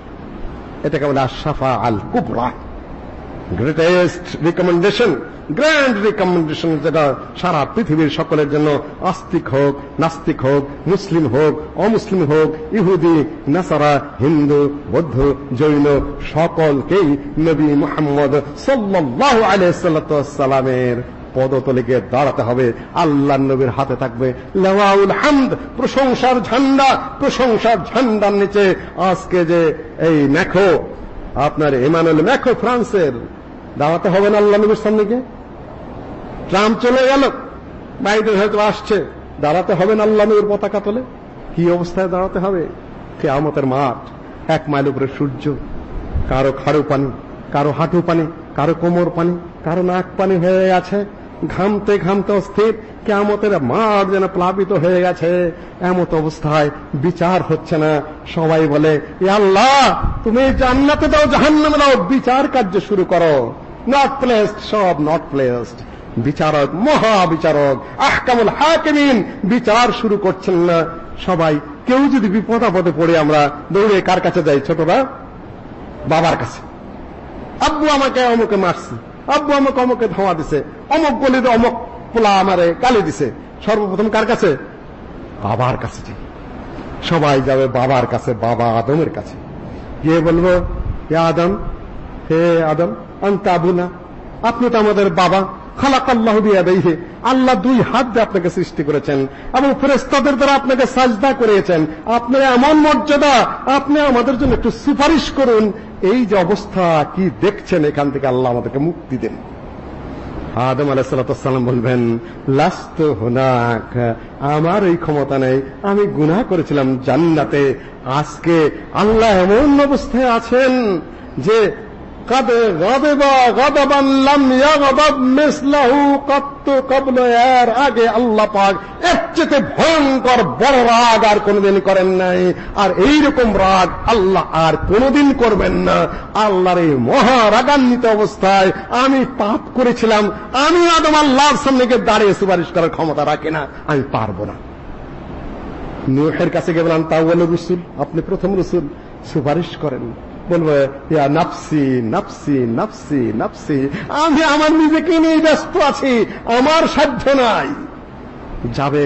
এটাকে বলে আশাফা আল কুবরা গ্রেটেস্ট রিকমেন্ডেশন গ্র্যান্ড রিকমেন্ডেশন যেটা সারা পৃথিবীর সকলের জন্য, আস্তিক হোক, নাস্তিক হোক, মুসলিম হোক, অমুসলিম হোক, ইহুদি, নাসারা, হিন্দু, বৌদ্ধ, জৈন, সকলকেই নবী মোহাম্মদ সাল্লাহ আলাইসাল্লামের পদতলিকে দাঁড়াতে হবে। আল্লাহ নবীর হাতে থাকবে লেওয়াউল হামদ, প্রশংসার ঝান্ডা, প্রশংসার ঝান্ডার নিচে। আজকে যে এই ম্যাখো, আপনার এমানুয়েল ম্যাখো ফ্রান্সের, দাঁড়াতে হবে না আল্লাহ নবীর সামনে গিয়ে ট্রাম্প চলে গেল। বাইডেন হয়তো আসছে। দাঁড়াতে হবে না আল্লাহ নবীর পতাকা তোলে। কি অবস্থায় দাঁড়াতে হবে? কে কেয়ামতের মাঠ। এক মাইল উপরে সূর্য। কারও খাড়ু পানি, কারও হাঁটু পানি, কারও কোমর পানি, কারও নাক পানি হয়ে আছে। ঘামতে ঘামতে অস্থির। কেমতের মাঠ যেন প্লাবিত হয়ে গেছে। এমত অবস্থায় বিচার হচ্ছে না। সবাই বলে, এ আল্লাহ, তুমি জান্নাতে দাও, জাহান্নামে দাও। বিচার কার্য শুরু করো। নট প্লেসড, সব নট প্লেসড। বিচারক মহা বিচারক আহকামুল হাকিমিন বিচার শুরু করছেন না। সবাই, কেউ যদি বিপদ আপদে পড়ে আমরা দৌড়ে কার কাছে যাই ছোটরা? বাবার কাছে। আব্বু আমাকে অমুকে মারছে। আব্বু আমাকে অমুকে ধাওয়া দিছে। অমুক গলিতে অমুক পোলা আমারে গালি দিছে। সর্বপ্রথম কার কাছে? বাবার কাছে যাই। সবাই যাবে বাবার কাছে, বাবা আদমের কাছে। গিয়ে বলব হে আদম হে আদম, আন্তা আবুনা, আপনি তো আমাদের বাবা। খালাক আল্লাহ বিয়াদাইহি। আল্লাহ দুই হাত দিয়ে আপনাকে সৃষ্টি করেছেন এবং ফেরেশতাদের দ্বারা আপনাকে সাজদা করিয়েছেন। আপনার এমন মর্যাদা, আপনি আমাদের জন্য একটু সুপারিশ করুন। এই যে অবস্থা, কি দেখছেন এখান থেকে আল্লাহ আমাদেরকে মুক্তি দেন। আদম আলাইসালাম বলবেন, লাস্ত হোনাক, আমার এই ক্ষমতা নেই। আমি গুনাহ করেছিলাম জান্নাতে। আজকে আল্লাহ এমন অবস্থায় আছেন যে قد غضب غضبا لم يغضب مثله قط قبل এর আগে আল্লাহ পাক এর চেয়ে ভয়ঙ্কর বড় রাগ আর কোনোদিন করেন নাই আর এই রকম রাগ আল্লাহ আর কোনোদিন করবেন না আল্লাহর এই মহা রাগান্বিত অবস্থায় আমি পাপ করেছিলাম আমি আদম আল্লাহর সামনে গিয়ে দাঁড়িয়ে সুপারিশ করার ক্ষমতা রাখি না আমি পারবো না নুহের কাছে গিয়ে বললাম তাও বলে রসুল আপনি প্রথম রসুল সুপারিশ করেন বলব, ইয়া নাফসি নাফসি নাফসি নাফসি, আমি আমার নিজেকে নিয়ে ব্যস্ত আছি, আমার সাধ্য নাই। যাবে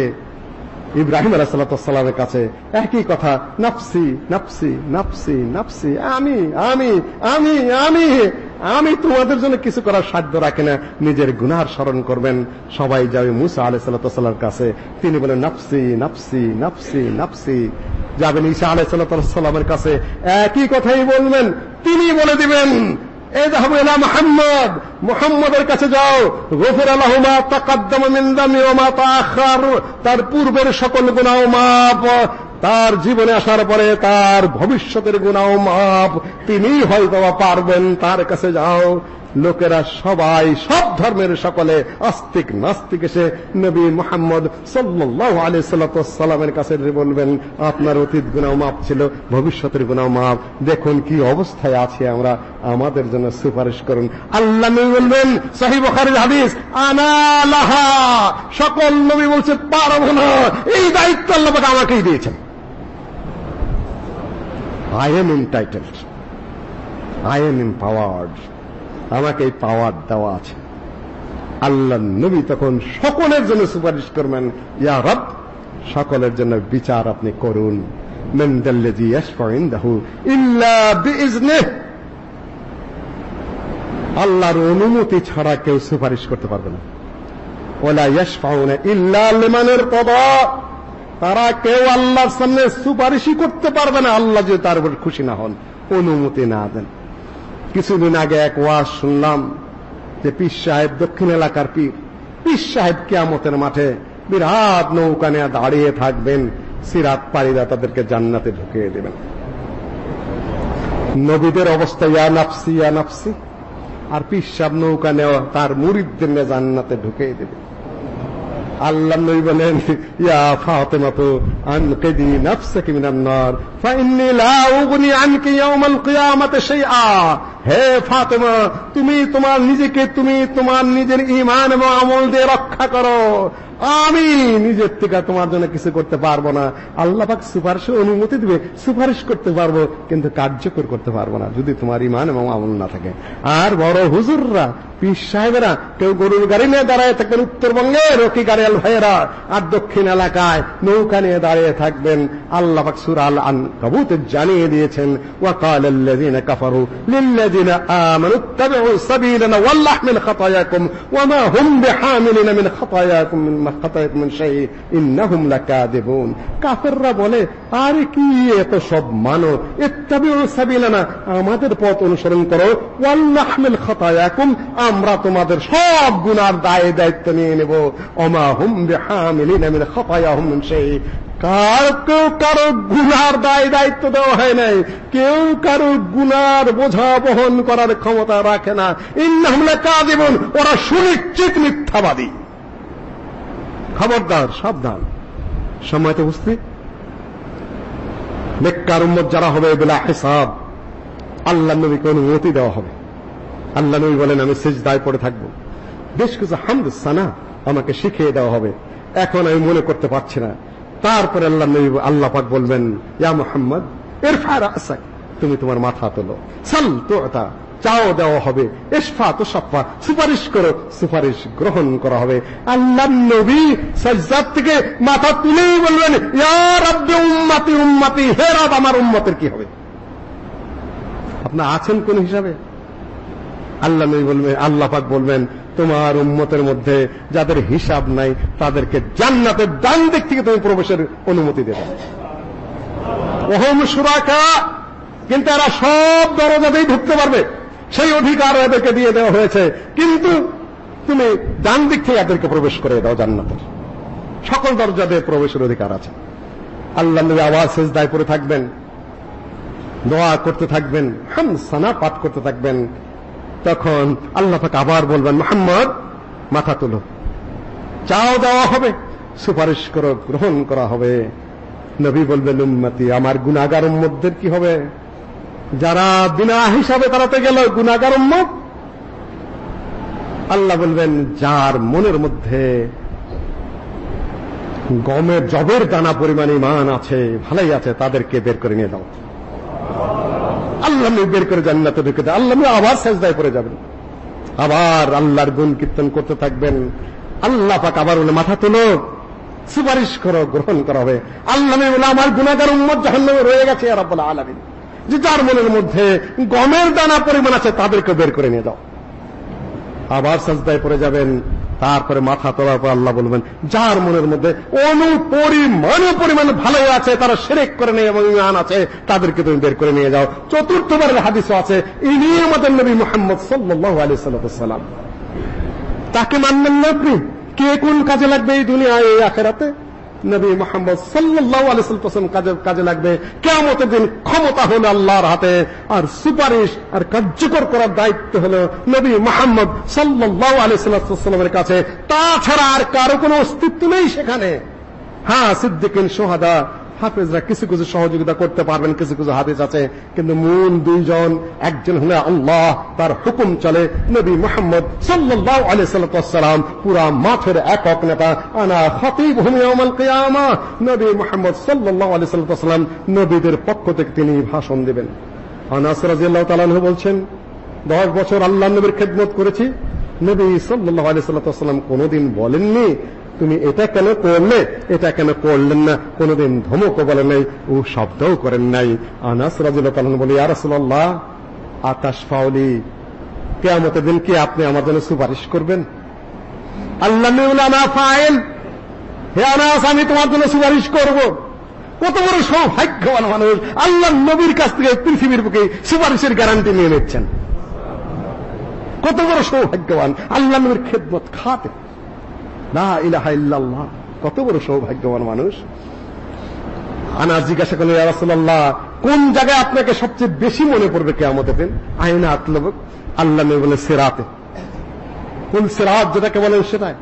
ইব্রাহিম আলাইসাল্লামের কাছে, একই কথা, নাফসি নাফসি নাফসি নাফসি, আমি আমি আমি আমি আমি তোমাদের জন্য কিছু করার সাধ্য রাখি না, নিজের গুনার স্মরণ করবেন। সবাই যাবে মুসা আলাইসাল্লামের কাছে, তিনি বলেন, নাফসি নাফসি নাফসি নাফসি। যাবেন ঈশা আলাই সাল্লাহামের কাছে একই কথাই বলবেন তিনি বলে দিবেন কাছে যাও, গফির তার পূর্বের সকল গুণাও মাপ তার জীবনে আসার পরে তার ভবিষ্যতের গুণাও মাপ তিনি হয়তো পারবেন, তার কাছে যাও। লোকেরা সবাই, সব ধর্মের সকলে আস্তিক নাস্তিক এসে নবী মোহাম্মদ সাল্লাল্লাহু আলাইহি সাল্লামের কাছে বলবেন, আপনার অতীত গুনাহ মাপ ছিল, ভবিষ্যতের গুনাহ মাপ দেখুন কি অবস্থায় আছে আমরা। আমাদের জন্য সুপারিশ করুন। আল্লাহ নবী বলবেন, সহিহ বুখারীর হাদিস, আনা লাহা। সকল নবী বলছে, পারব না। এই দায়িত্ব আল্লাহ আমাকেই দিয়েছেন। I am entitled I am empowered আমাকে এই পাওয়ার দেওয়া আছে। আল্লাহ নবী তখন সকলের জন্য সুপারিশ করবেন, ইয়া রব, সকলের জন্য বিচার আপনি করুন। ইল্লা আল্লাহর অনুমতি ছাড়া কেউ সুপারিশ করতে পারবে না। ওলা ইয়াশফাউনা ইল্লা লিমানের কদা তারা কেউ আল্লাহর সামনে সুপারিশই করতে পারবে না। আল্লাহ যদি তার উপর খুশি না হন, অনুমতি না দেন। কিছুদিন আগে এক ওয়াজ শুনলাম যে পীর সাহেব দক্ষিণ এলাকার পীর। পীর সাহেব কিয়ামতের মাঠে বিরাট নৌকা নিয়ে দাঁড়িয়ে থাকবেন, সিরাত পাড়িরা তাদেরকে জান্নাতে ঢুকিয়ে দেবেন। নবীদের অবস্থা, ইয়া নাফসি ইয়া নাফসি। আর পীর সাহেব নৌকা নেওয়া তার মুরিদদের জান্নাতে ঢুকিয়ে দেবে। আল্লাহ নবী বলেন, ইয়া ফাতেমাতু, আনকিদি নাফসাকি মিনান নার, ফাইন্নী লা উগনি আনকি ইয়াউমাল কিয়ামাতি শাইআ। হে ফাতেমা, তুমি তোমার নিজেকে, তুমি তোমার নিজের ঈমান এবং আমল দিয়ে রক্ষা করো। আমি নিজের থেকে তোমার জন্য কিছু করতে পারব না। আল্লাহ পাক সুপারিশ অনুমতি দিবে, সুপারিশ করতে পারব, কিন্তু কার্যকর করতে পারব না, যদি তোমার ইমান এবং আমল না থাকে। আর বড় হুজুররা, পীর সাহেবেরা, কেউ গরুর গাড়ি নিয়ে দাঁড়ায় থাকবেন উত্তরবঙ্গে, রকি গাড়িয়াল ভাইয়েরা, আর দক্ষিণ এলাকায় নৌকা নিয়ে দাঁড়িয়ে থাকবেন। আল্লাহ পাক সূরা আল আনকাবুত জানিয়ে দিয়েছেন আল্লাযীনা কাফারু লিল্লাযীনা আমানু সাবিলানা ওয়াল্লাহমিল খাতায়াকুম ওয়ামা হুম বিহামিলিনা মিন খাতায়াকুম মিন কাফেররা বলে, আরে কি এত সব মানো? ইত্তাবিউ আমাদের পথ অনুসরণ করো। ওয়াল্লাহমিল খাতায়াকুম, আমরা তোমাদের সব গুনার দায় দায়িত্ব নিয়ে নেব। ওমা হুম বিহামিলিনা মিন খাতায়াহুম কার, কেউ কারও গুনার দায় দায়িত্ব দেওয়া হয় নাই। কেউ কারও গুনার বোঝা বহন করার ক্ষমতা রাখে না। ইন্নাহমলা কাদিবুন ওরা সুনিশ্চিত মিথ্যাবাদী। খবরদার, সাবধান। সময় তো বুঝতে? মেক্কার উম্মত যারা হবে বেলা হিসাব, আল্লাহ নবীকে অনুমতি দেওয়া হবে। আল্লাহ নবী বলেন, আমি সেজদায় পড়ে থাকব। বেশ কিছু হামদ, সানা আমাকে শিখিয়ে দেওয়া হবে। এখন আমি মনে করতে পারছি না। তারপরে আল্লাহ নবী, আল্লাহ পাক বলবেন, ইয়া মুহাম্মদ, ইরফা রাসাক তুমি তোমার মাথা তোলো। সাল তুতা চাও দেওয়া হবে। ইসফা তো সাফা সুপারিশ করো, সুপারিশ গ্রহণ করা হবে। আল্লাহ নবী সাজ্জাদ থেকে মাথা তুলেই বলবেন, ইয়া রাব্বি উম্মতি উম্মতি, হে রব, আমার উম্মতের কি হবে? আপনার আছেন কোন হিসাবে? আল্লাহ নবী বলবেন আল্লাহ পাক বলবেন, তোমার উম্মতের মধ্যে যাদের হিসাব নাই, তাদেরকে জান্নাতের ডান দিক থেকে তুমি প্রবেশের অনুমতি দেবে। ওহম সুরাকা কিন্তু এরা সব দরজাতেই ঢুকতে পারবে। সেই অধিকার এদেরকে দিয়ে দেওয়া হয়েছে। কিন্তু তুমি ডান দিক থেকে এদেরকে প্রবেশ করে দাও জান্নাতের। সকল দরজাতে প্রবেশের অধিকার আছে। আল্লাহ নবী আওয়াজ শেষ দায় পড়ে থাকবেন, দোয়া করতে থাকবেন, হামসানা পাঠ করতে থাকবেন। তখন আল্লাহ পাক আবার বলবেন, মোহাম্মদ, মাথা তুলো। চাও দেওয়া হবে, সুপারিশ করো, গ্রহণ করা হবে। নবী বলবেন, উম্মতি, আমার গুনাগার উম্মতদের কি হবে? যারা বিনা হিসাবে তারাতে গেল গুনাগার উম্মত। আল্লাহ বলবেন, যার মনের মধ্যে গমের জবের দানা পরিমাণ ইমান আছে, ভালোই আছে, তাদেরকে বের করে নিয়ে দাও আল্লাহ বের করে জান্নাতে ঢুকে দেয় আল্লাহ আবার সেজদায় পড়ে যাবেন। আবার আল্লাহর গুণ কীর্তন করতে থাকবেন। আল্লাহ পাক আবার বলে মাথা তোলো। সুপারিশ করো, গ্রহণ করা হবে। আল্লাহ আমার গুণাগার উম্মত জাহান্নামে রয়ে গেছে আর আব্বাল আলামিন। যে যার মনের মধ্যে গমের দানা পরিমাণ আছে তাদেরকে বের করে নিয়ে দাও আবার সাজদায় পড়ে যাবেন, তারপরে মাথা তোলার পর আল্লাহ বলবেন, যার মনের মধ্যে অনুপরিমাণ পরিমাণ ভালো আছে, তারা সেরেক করে নেই এবং ইমান আছে, তাদেরকে তুমি বের করে নিয়ে যাও। চতুর্থবারের হাদিসও আছে, ইনি আমাদের নবী মোহাম্মদ সাল্লাল্লাহু আলাইহি সাল্লাম তাকে মানবেন না আপনি? কে কোন কাজে লাগবে এই দুনিয়ায়, এই আখেরাতে? নবী মোহাম্মদ সাল্লাহ কাজে কাজে লাগবে। কেমত দিন ক্ষমতা হলো আল্লাহর হাতে। আর সুপারিশ আর কার্যকর করার দায়িত্ব হলো নবী মোহাম্মদ সাল্লাহ আলাইহি সাল্লামের কাছে। তাছাড়া আর কারও কোনো অস্তিত্ব নেই সেখানে। হ্যাঁ সিদ্দিকিন, সোহাদা হাফেজরা কিছু কিছু সহযোগিতা করতে পারবেন, কিছু কিছু হাদিস আছে, কিন্তু মূল দুইজন, একজন হলে আল্লাহ, তার হুকুম চলে নবী মোহাম্মদ সাল্লাল্লাহু আলাইহি সাল্লাম, পুরা মাঠের একক নেতা। আনা খতিব হুম ইয়াউমাল কিয়ামা। নবী মোহাম্মদ সাল্লাল্লাহু আলাইহি সাল্লাম নবীদের পক্ষ থেকে তিনি ভাষণ দেবেন। আনাস রাদিয়াল্লাহু তাআলা বলছেন, দশ বছর আল্লাহ নবীর খেদমত করেছি। নবী সাল্লাল্লাহু আলাইহি সাল্লাম কোনোদিন বলেননি তুমি এটা কেন করলে? এটা কেন করলেন না? কোনদিন ধমকও বলেন নাই ও শব্দও করেন নাই। আনাস রাদিয়াল্লাহু বলে, ইয়া রাসূলুল্লাহ আকাশ ফাউলি কিয়ামতের দিন কি আপনি আমার জন্য সুপারিশ করবেন? আল্লাহ ফাইল। হে আনাস, আমি তোমার জন্য সুপারিশ করব। কত বড় সৌভাগ্যবান মানুষ আল্লাহ নবীর কাছ থেকে পৃথিবীর বুকে সুপারিশের গ্যারান্টি নিয়ে নিচ্ছেন। কত বড় সৌভাগ্যবান আল্লাহ নবীর খেদমত খাতে লা ইলাহা ইল্লাল্লাহ। কত বড় সৌভাগ্যবান মানুষ। আনা জিজ্ঞাসা করলেন রাসূলুল্লাহ, কোন জায়গায় আপনাকে সবচেয়ে বেশি মনে পড়বে কিয়ামতের দিন? আইনা আতলব, আল্লাহ নবী বলে সিরাতে। কোন সিরাত যেটাকে বলেন সেটাই।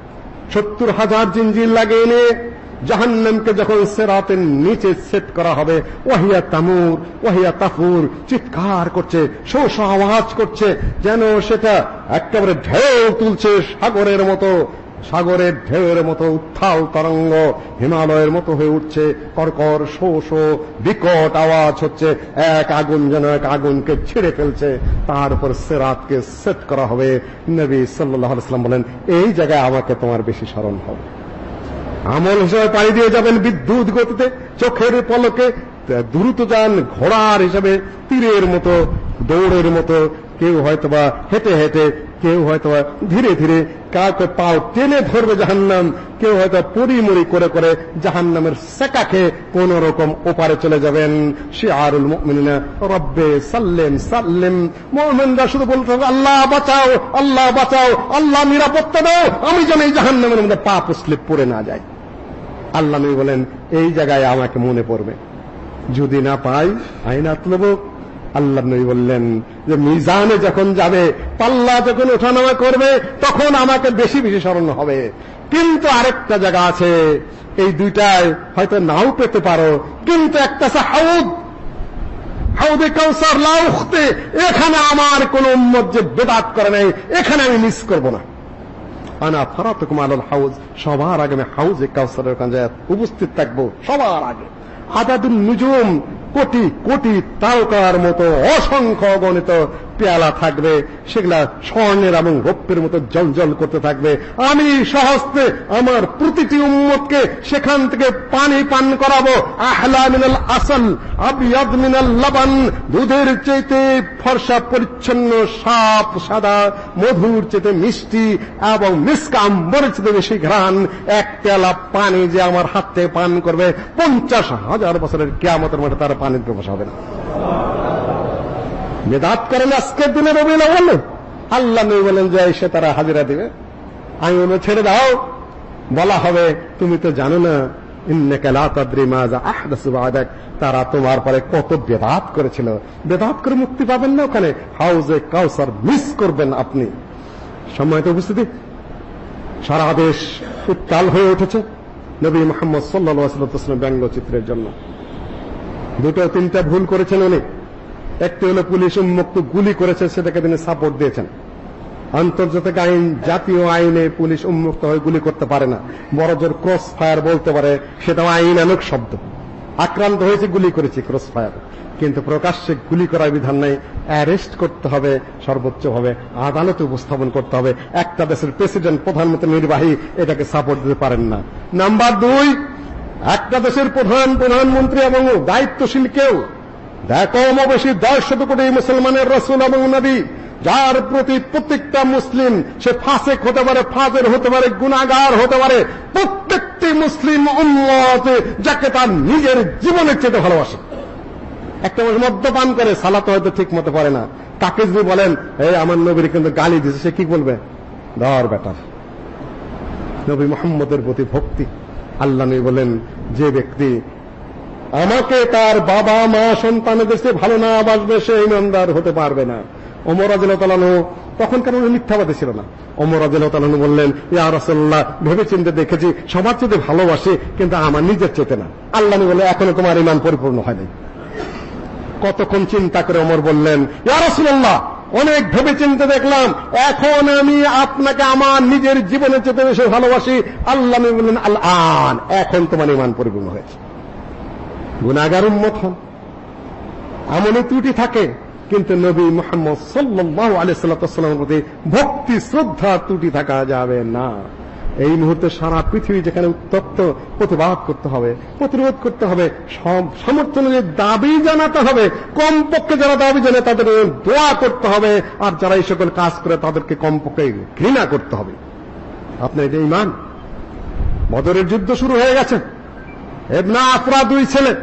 সত্তর হাজার জিনজির লাগিয়ে নিয়ে জাহান্নামকে যখন সেরাতের নিচে সেট করা হবে, ওয়াহিয়া তামুর, ওয়াহিয়া তাফুর, চিৎকার করছে, শোষ আওয়াজ করছে, যেন সেটা একেবারে ঢেউ তুলছে সাগরের মতো। সাগরের ঢেউয়ের মতো উত্থাল তরঙ্গ হিমালয়ের মতো হয়ে উঠছে। কর্কর শো শো, বিকট আওয়াজ হচ্ছে। এক আগুন যেন এক আগুনকে ছিঁড়ে ফেলছে। তার উপর সেরাতকে সেট করা হবে। নবী সাল্লাম বলেন, এই জায়গায় আমাকে তোমার বেশি স্মরণ হবে। আমল হিসেবে পাড়ি দিয়ে যাবেন বিদ্যুৎ গতিতে, চোখের পলকে, দ্রুত যান ঘোড়ার হিসেবে, তীরের মতো, দৌড়ের মতো। কেউ হয়তোবা হেঁটে হেঁটে কেউ হয়তো ধীরে ধীরে কাউকে পাও টেনে ধরবে জাহান্নাম, কেউ হয়তো পরিমরি করে করে জাহান্নামের সেকাকে কোন রকম ওপারে চলে যাবেন। সে আরুল মুমিনিনা, রব্বে সাল্লেম সাল্লেম। মুমিনরা শুধু বলতে হবে আল্লাহ বাঁচাও আল্লাহ বাঁচাও, আল্লাহ নিরাপত্তা দাও, আমি যেন এই জাহান্নামের মধ্যে পা স্লিপ পড়ে না যাই। আল্লাহ বলেন, এই জায়গায় আমাকে মনে পড়বে। যদি না পাই আইন আতলব আল্লাহ নবী বললেন যে মিজানে যখন যাবে, পাল্লা যখন ওঠানামা করবে, তখন আমাকে বেশি বেশি স্মরণ হবে। কিন্তু আরেকটা জায়গা আছে, এই দুইটায় হয়তো নাও পেতে পারো, কিন্তু একটা হাউদ। হাউদে কাউসার লাউখতে এখানে আমার কোন উম্মত যে বেদাত করে নাই, এখানে আমি মিস করব না। আনা ফারাতুকুম আলাল হাউজ, সবার আগে আমি হাউজে কাউসারের কাছে উপস্থিত থাকব সবার আগে। আদাদুল নুজুম কোটি কোটি তারকার মতো অসংখ্য গণিত পেয়ালা থাকবে, সেগুলা স্বর্ণের এবং রৌপ্যের মতো জল করতে থাকবে। আমি সহস্তে আমার প্রতিটি উম্মতকে সেখান থেকে পানি পান করাবো। আহলা মিনাল আসল, আবিয়াদ মিনাল লবণ দুধের চাইতে ফর্সা পরিচ্ছন্ন সাপ, সাদা, মধুর চেতে মিষ্টি এবং মিসকাম চেতে বেশি ঘ্রাণ। এক পেয়ালা পানি যে আমার হাত পান করবে, পঞ্চাশ হাজার বছরের কেয়ামতের মধ্যে তার পানির ব্যবসা হবে না। বেদাত করেন আজকের দিনে রবিউল আউয়াল। আল্লাহ নবী বলেন যে, এসে তারা হাজিরা দিবে। আমি বলব ছেড়ে দাও। বলা হবে, তুমি তো জানো না তারা তোমার পরে কত বেদাত করেছিল। বেদাত করে মুক্তি পাবেন না ওখানে। হাউজে কাউসার মিস করবেন আপনি। সম্মানিত উপস্থিতি, সারা দেশ উত্তাল হয়ে উঠেছে নবী মোহাম্মদ ওয়াসাল্লাম ব্যঙ্গচিত্রের জন্য। দুটো তিনটা ভুল করেছেন উনি। একটি হলো পুলিশ উন্মুক্ত গুলি করেছে, সেটাকে তিনি সাপোর্ট দিয়েছেন। আন্তর্জাতিক আইন, জাতীয় আইনে পুলিশ উন্মুক্ত হয়ে গুলি করতে পারে না। বড় জোর ক্রস ফায়ার বলতে পারে, সেটাও আইনানুক শব্দ। আক্রান্ত হয়েছে, গুলি করেছি ক্রস ফায়ার কিন্তু প্রকাশ্যে গুলি করার বিধান নেই। অ্যারেস্ট করতে হবে, সর্বোচ্চভাবে আদালতে উপস্থাপন করতে হবে। একটা দেশের প্রেসিডেন্ট, প্রধানমন্ত্রী নির্বাহী এটাকে সাপোর্ট দিতে পারেন না। নাম্বার দুই, একটা দেশের প্রধান, প্রধানমন্ত্রী এবং দায়িত্বশীল কেউ কম বেশি দশ শত কোটি মুসলমানের রসুল এবং নবী, যার প্রতি প্রত্যেকটা মুসলিম, সে ফাসেক হতে পারে, ফাজের হতে পারে গুনাগার হতে পারে, প্রত্যেকটি মুসলিম উন্মত যাকে তার নিজের জীবনের চেয়ে ভালোবাসে। একটা মানুষ মদ্যপান করে, সালাতে হয়তো ঠিক মতো পারে না। তাকে যদি বলেন, এই আমার নবীর কিন্তু গালি দিছে সে কি বলবে? ধর বেটার নবী মোহাম্মদের প্রতি ভক্তি। আল্লাহ নবী বলেন, যে ব্যক্তি আমাকে তার বাবা, মা সন্তানের দেশে ভালো না বাসবে সে ইমানদার হতে পারবে না। ওমর রাজিয়াল্লাহু তখন কেন মিথ্যাবাদী ছিল না? ওমর রাজিয়াল্লাহু বললেন, ইয়া রাসূলুল্লাহ ভেবে চিন্তে দেখেছি, সবার চেয়ে ভালোবাসে, কিন্তু আমার নিজের চেতে না। আল্লাহ বলে এখনও তোমার ইমান পরিপূর্ণ হয়নি কতক্ষণ চিন্তা করে ওমর বললেন, ইয়া রাসূলুল্লাহ, অনেক ভেবে চিন্তে দেখলাম, এখন আমি আপনাকে আমার নিজের জীবনের চেতে বেশি ভালোবাসি। আল্লাহ বললেন আল আন এখন তোমার ইমান পরিপূর্ণ হয়েছে। গুনাগার উম্মত হন। এমনই ত্রুটি থাকে, কিন্তু নবী মোহাম্মদ সাল্লাহ আলিয়াল্লামের প্রতি ভক্তি, শ্রদ্ধা ত্রুটি থাকা যাবে না। এই মুহূর্তে সারা পৃথিবী যেখানে উত্তপ্ত, প্রতিবাদ করতে হবে, প্রতিরোধ করতে হবে সমর্থন অনুযায়ী দাবি জানাতে হবে, কমপক্ষে যারা দাবি জানে তাদের দোয়া করতে হবে, আর যারা এই সকল কাজ করে তাদেরকে কমপক্ষে ঘৃণা করতে হবে। আপনার এটা ইমান? বদরের যুদ্ধ শুরু হয়ে গেছে। এবনা আফরা দুই ছেলে,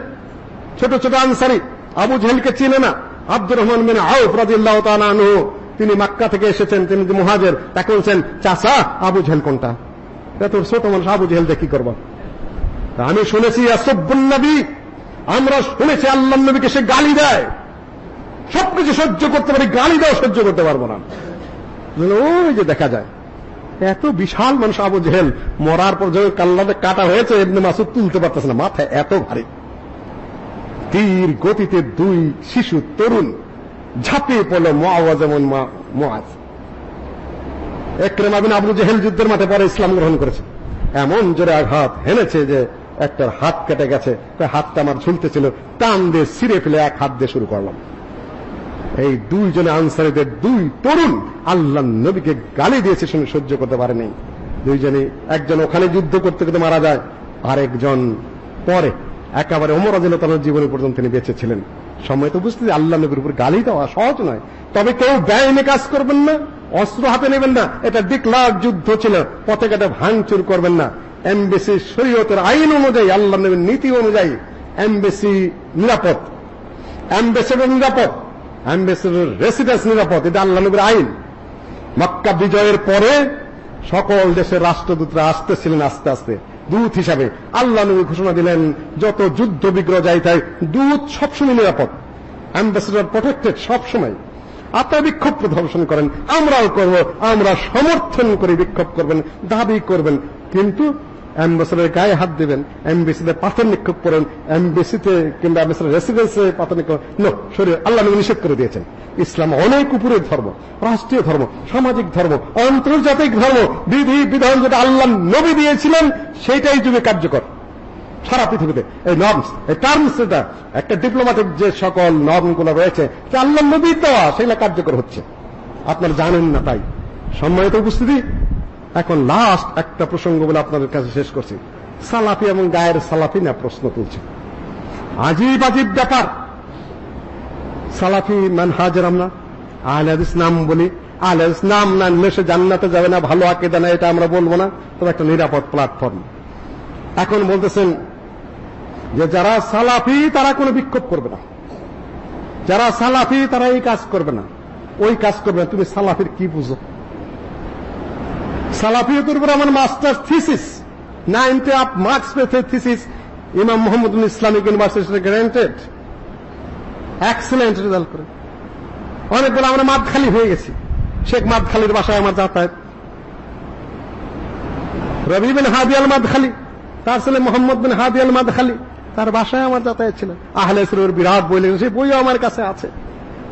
ছোট ছোট আনসারি। আবু জেহেলকে চিনে না। আব্দুর রহমান বিন আউফ রাদিয়াল্লাহু তাআলা আনহু, তিনি মক্কা থেকে এসেছেন, তিনি মুহাজির, তাকে বলছেন, চাচা, আবু জেহেল কোনটা? এত ছোট মানুষ, আবু জেহেল দেখি করব? আমি শুনেছি আসব্বুন নবী। আমরা শুনেছি, আল্লাহ নবীকে সে গালি দেয়। সবকিছু সহ্য করতে পারি, গালি দেওয়া সহ্য করতে পারব না। ওই যে দেখা যায়। এত বিশাল মানুষ আবু জেহেল মরার পর যখন কাল্লাতে কাটা হয়েছে এমনি মাসুদ তুলতে পারতেছে না। মাথায় এত ভারী। তীর গতিতে দুই শিশু তরুণ ঝাঁপিয়ে পড়ল মোয়াওয়া যেমন মোয়াজ একরেমা বিন আবু জেহেল যুদ্ধের মাঠে পরে ইসলাম গ্রহণ করেছে। এমন জোরে আঘাত হেনেছে যে একটার হাত কেটে গেছে। হাতটা আমার ঝুলতেছিল। টান দিয়ে ছিঁড়ে ফেলে এক হাত দিয়ে শুরু করলাম। এই দুইজনে আনসারিদের দুই তরুণ আল্লাহ নবীকে গালি দিয়েছে শুনে সহ্য করতে পারেনি। দুইজনে, একজন ওখানে যুদ্ধ করতে করতে মারা যায় আর একজন পরে। একেবারে ওমর রাজিল্লাহ জীবনের পর্যন্ত তিনি বেঁচে ছিলেন। সময় তো বুঝতে আল্লাহ নবীর উপর গালি দেওয়া সহজ নয়। তবে কেউ ব্যয়নে কাজ করবেন না, অস্ত্র হাতে নেবেন না, এটা ডিক্লার যুদ্ধ ছিল, পথে পতাকাটা ভাঙচুর করবেন না। এমবেসি শরীয়তের আইন অনুযায়ী, আল্লাহ নবীর নীতি অনুযায়ী, এমবেসি নিরাপদ। অ্যাম্বাসেডর নিরাপদ। অ্যাম্বাসেডর রেসিডেন্স নিরাপদ, এটা আল্লাহ নবীর আইন। মক্কা বিজয়ের পরে সকল দেশের রাষ্ট্রদূতরা আসতেছিলেন আস্তে আস্তে, দূত হিসাবে। আল্লাহ নবী ঘোষণা দিলেন, যত যুদ্ধ বিগ্রহ যাই তাই দূত সবসময় নিরাপদ। অ্যাম্বাসেডর প্রোটেক্টেড সবসময়। আপনারা বিক্ষোভ প্রদর্শন করেন, আমরাও করব, আমরা সমর্থন করে, বিক্ষোভ করবেন, দাবি করবেন। কিন্তু অ্যাম্বাসেডারের গায়ে হাত দিবেন, এমবিসিতে পাথর নিক্ষেপ করেন, এমবিসিতে কিংবা অ্যাম্বাসেডার রেসিডেন্সে পাথর নিক্ষেপ নো শরীর আল্লাহ নিষেধ করে দিয়েছেন। ইসলাম অনেক উপরের ধর্ম, রাষ্ট্রীয় ধর্ম, সামাজিক ধর্ম, আন্তর্জাতিক ধর্ম, বিধি, বিধান যেটা আল্লাহ নবী দিয়েছিলেন সেটাই যুগে কার্যকর। সারা পৃথিবীতে। এই নর্মস এই টার্মস এটা একটা ডিপ্লোম্যাটিক যে সকল নর্মগুলো রয়েছে যে আল্লাহ নবী দেওয়া সেগুলো কার্যকর হচ্ছে। আপনারা জানেন না তাই। সম্মানিত উপস্থিতি এখন লাস্ট একটা প্রসঙ্গ বলে আপনাদের কাছে শেষ করছি। সালাফি এবং গায়ের সালাফি না প্রশ্ন তুলছে। আজীব আজীব ব্যাপার। সালাফি মানহাজের আমরা। আহলে হাদিস নাম বলি। আহলে হাদিস নাম না সে জান্নাতে যাবে না। ভালো আকিদা না এটা আমরা বলব না। তবে একটা নিরাপদ প্ল্যাটফর্ম এখন বলতেছেন যে যারা সালাফি, তারা কোনো বিক্ষোভ করবে না। যারা সালাফি, তারা এই কাজ করবে না। ওই কাজ করবে না। তুমি সালাফির কি বুঝো? সালাফিয়তের উপর আমার master thesis ninety up marks পেতে thesis, Imam Mohammad Islamic University granted excellent result করে। অনেক বলে আমরা মাদখালি হয়ে গেছি। শেখ মাদখালির বাসায় আমার যাতায়াত। রবি বিন হাদি আল মাদখালি তার ছেলে মোহাম্মদ বিন হাদি আল মাদখালি তার বাসায় আমার যাতায়াত ছিল। আহলে সুরের বিরাট বই লেগেছে সেই বইও আমার কাছে আছে।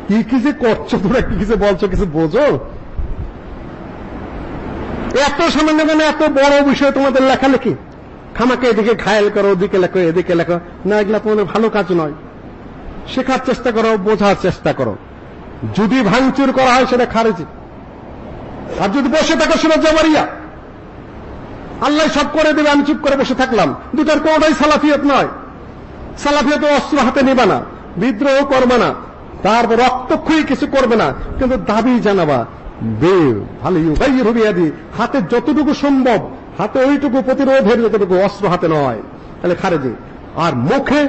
কি কি যে করছ তোমরা, কি কিছু বলছো, কিছু বোঝো? এত সামান্য কেন এত বড় বিষয় তোমাদের লেখালেখি? খামাকে এদিকে ঘায়েল করো, ওদিকে লেখো, এদিকে লেখো। না, এগুলা তোমাদের ভালো কাজ নয়। শেখার চেষ্টা করো, বোঝার চেষ্টা করো। যদি ভাঙচুর করা হয়, সেটা খারেজি। আর যদি বসে থাকো, সেটা জবারিয়া আল্লাহ সব করে দেবে, আমি চুপ করে বসে থাকলাম। দুটার কোনোটাই সালাফিয়ত নয়। সালাফিয়ত অস্ত্র হাতে নেবা না, বিদ্রোহ করবে না। তারপর রক্তক্ষয়ী কিছু করবে না। কিন্তু দাবি জানাবা হাতে যতটুকু সম্ভব, হাতে ওইটুকু প্রতিরোধের যতটুকু অস্ত্র হাতে নয়, তাহলে খারেজি। আর মুখে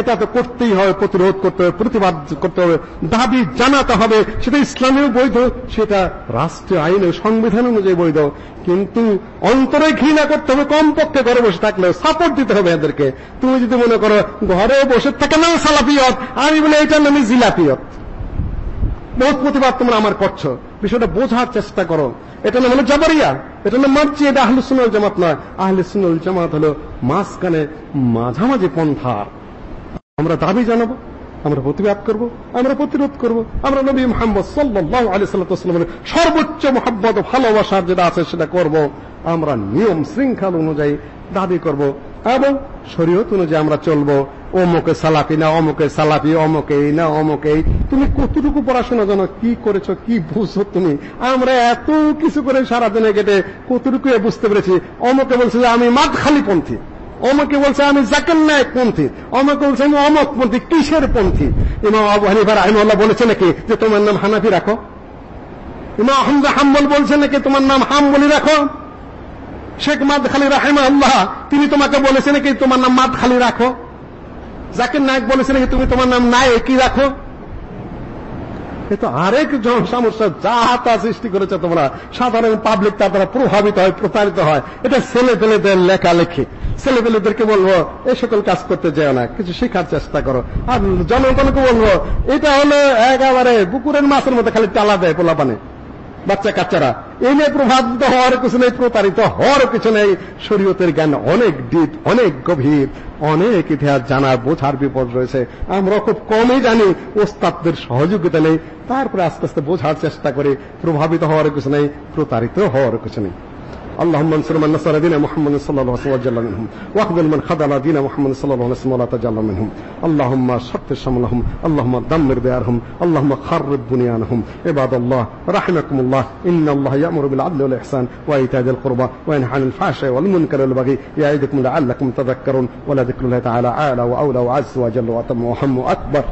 এটা তো করতেই হবে, প্রতিরোধ করতে হবে, প্রতিবাদ করতে হবে, দাবি জানাতে হবে, সেটা ইসলামেও বৈধ, সেটা রাষ্ট্রীয় আইনে সংবিধান অনুযায়ী বৈধ। কিন্তু অন্তরে ঘৃণা করতে হবে, কমপক্ষে ঘরে বসে থাকলেও সাপোর্ট দিতে হবে এদেরকে। তুমি যদি মনে করো ঘরে বসে থাকে না সালাফিয়ত, আমি বলে এইটার নামে জিলাপিয়ত বহুত প্রতিবাদ তোমরা আমার করছ। বিষয়টা বোঝার চেষ্টা করো। এটা নাম হলো জাবারিয়া। এটা নাম মার্জি এটা আহলে সুন্নাল জামাত নয়। আহলে সুন্নাল জামাত হলো মাঝখানে মাঝামাঝি পন্থা। আমরা দাবি জানাব, আমরা প্রতিবাদ করব, আমরা প্রতিরোধ করব। আমরা নবী মোহাম্মদ সাল্লাল্লাহু আলাইহি সাল্লামের সর্বোচ্চ মহব্বত ভালোবাসার যেটা আছে সেটা করব। আমরা নিয়ম শৃঙ্খল অনুযায়ী দাবি করব। এবং শরীয়ত অনুযায়ী আমরা চলবো, অমুকে সালাফি না, অমুকে সালাফি, অমুকে না, অমুকে তুমি কতটুকু পড়াশোনা জানো, কি করেছ, কি বুঝছ তুমি? আমরা এত কিছু করে সারাদিনে কেটে কতটুকু বুঝতে পেরেছি। অমুকে বলছে যে আমি মাঠ খালি পন্থী অমকে বলছে আমি জাকের নায়ক পন্থী অমকে বলছে আমি অমক পন্থী কিসের পন্থী? ইমাম আবু রাহিমাল্লাহ বলেছে নাকি যে তোমার নাম হানাফি রাখো? ইমাম আহমদ হাম্বল বলছে নাকি তোমার নাম হাম্বলি রাখো? শেখ মাদ খালি রাহিমা আল্লাহ তিনি তোমাকে বলেছে নাকি তোমার নাম মাদ খালি রাখো? জাকির নায়ক বলেছে নাকি তুমি তোমার নাম নায়কই রাখো? এ তো আরেক সমস্যা যা তা সৃষ্টি করেছে তোমরা, সাধারণ পাবলিক তারা প্রভাবিত হয়, প্রতারিত হয়। এটা ছেলে পেলেদের লেখালেখি। ছেলে পেলেদেরকে বলব এই সকল কাজ করতে যেও না, কিছু শেখার চেষ্টা করো। আর জনগণকে বলব, এটা হলো একেবারে পুকুরের মাছের মধ্যে খালি টালা দেয় পোলা পানে বাচ্চা কাচ্চারা এই নিয়ে প্রভাবিত হওয়ার কিছু নেই, প্রতারিত হওয়ার কিছু নেই। শরীয়তের জ্ঞান অনেক ডিপ, অনেক গভীর, অনেক ইতিহাস জানার বোঝার বিপদ রয়েছে। আমরা খুব কমই জানি, ওস্তাদদের সহযোগিতা নেই। তারপরে আস্তে আস্তে বোঝার চেষ্টা করে, প্রভাবিত হওয়ার কিছু নেই, প্রতারিত হওয়ার কিছু নেই। اللهم انصر من نصر دين محمد صلى الله عليه وسلم وجل منهم. واخذل من خذل دين محمد صلى الله عليه وسلم ولا تجل منهم. اللهم شتت شملهم. اللهم دمر ديارهم. اللهم خرب بنيانهم. عباد الله رحمكم الله. إن الله يأمر بالعدل والإحسان وإيتاء ذي القربى وينهى عن الفحشاء والمنكر والبغي يعظكم لعلكم تذكرون. ولذكر الله تعالى أعلى وأولى وعز وجل وأتم. وهم واكبر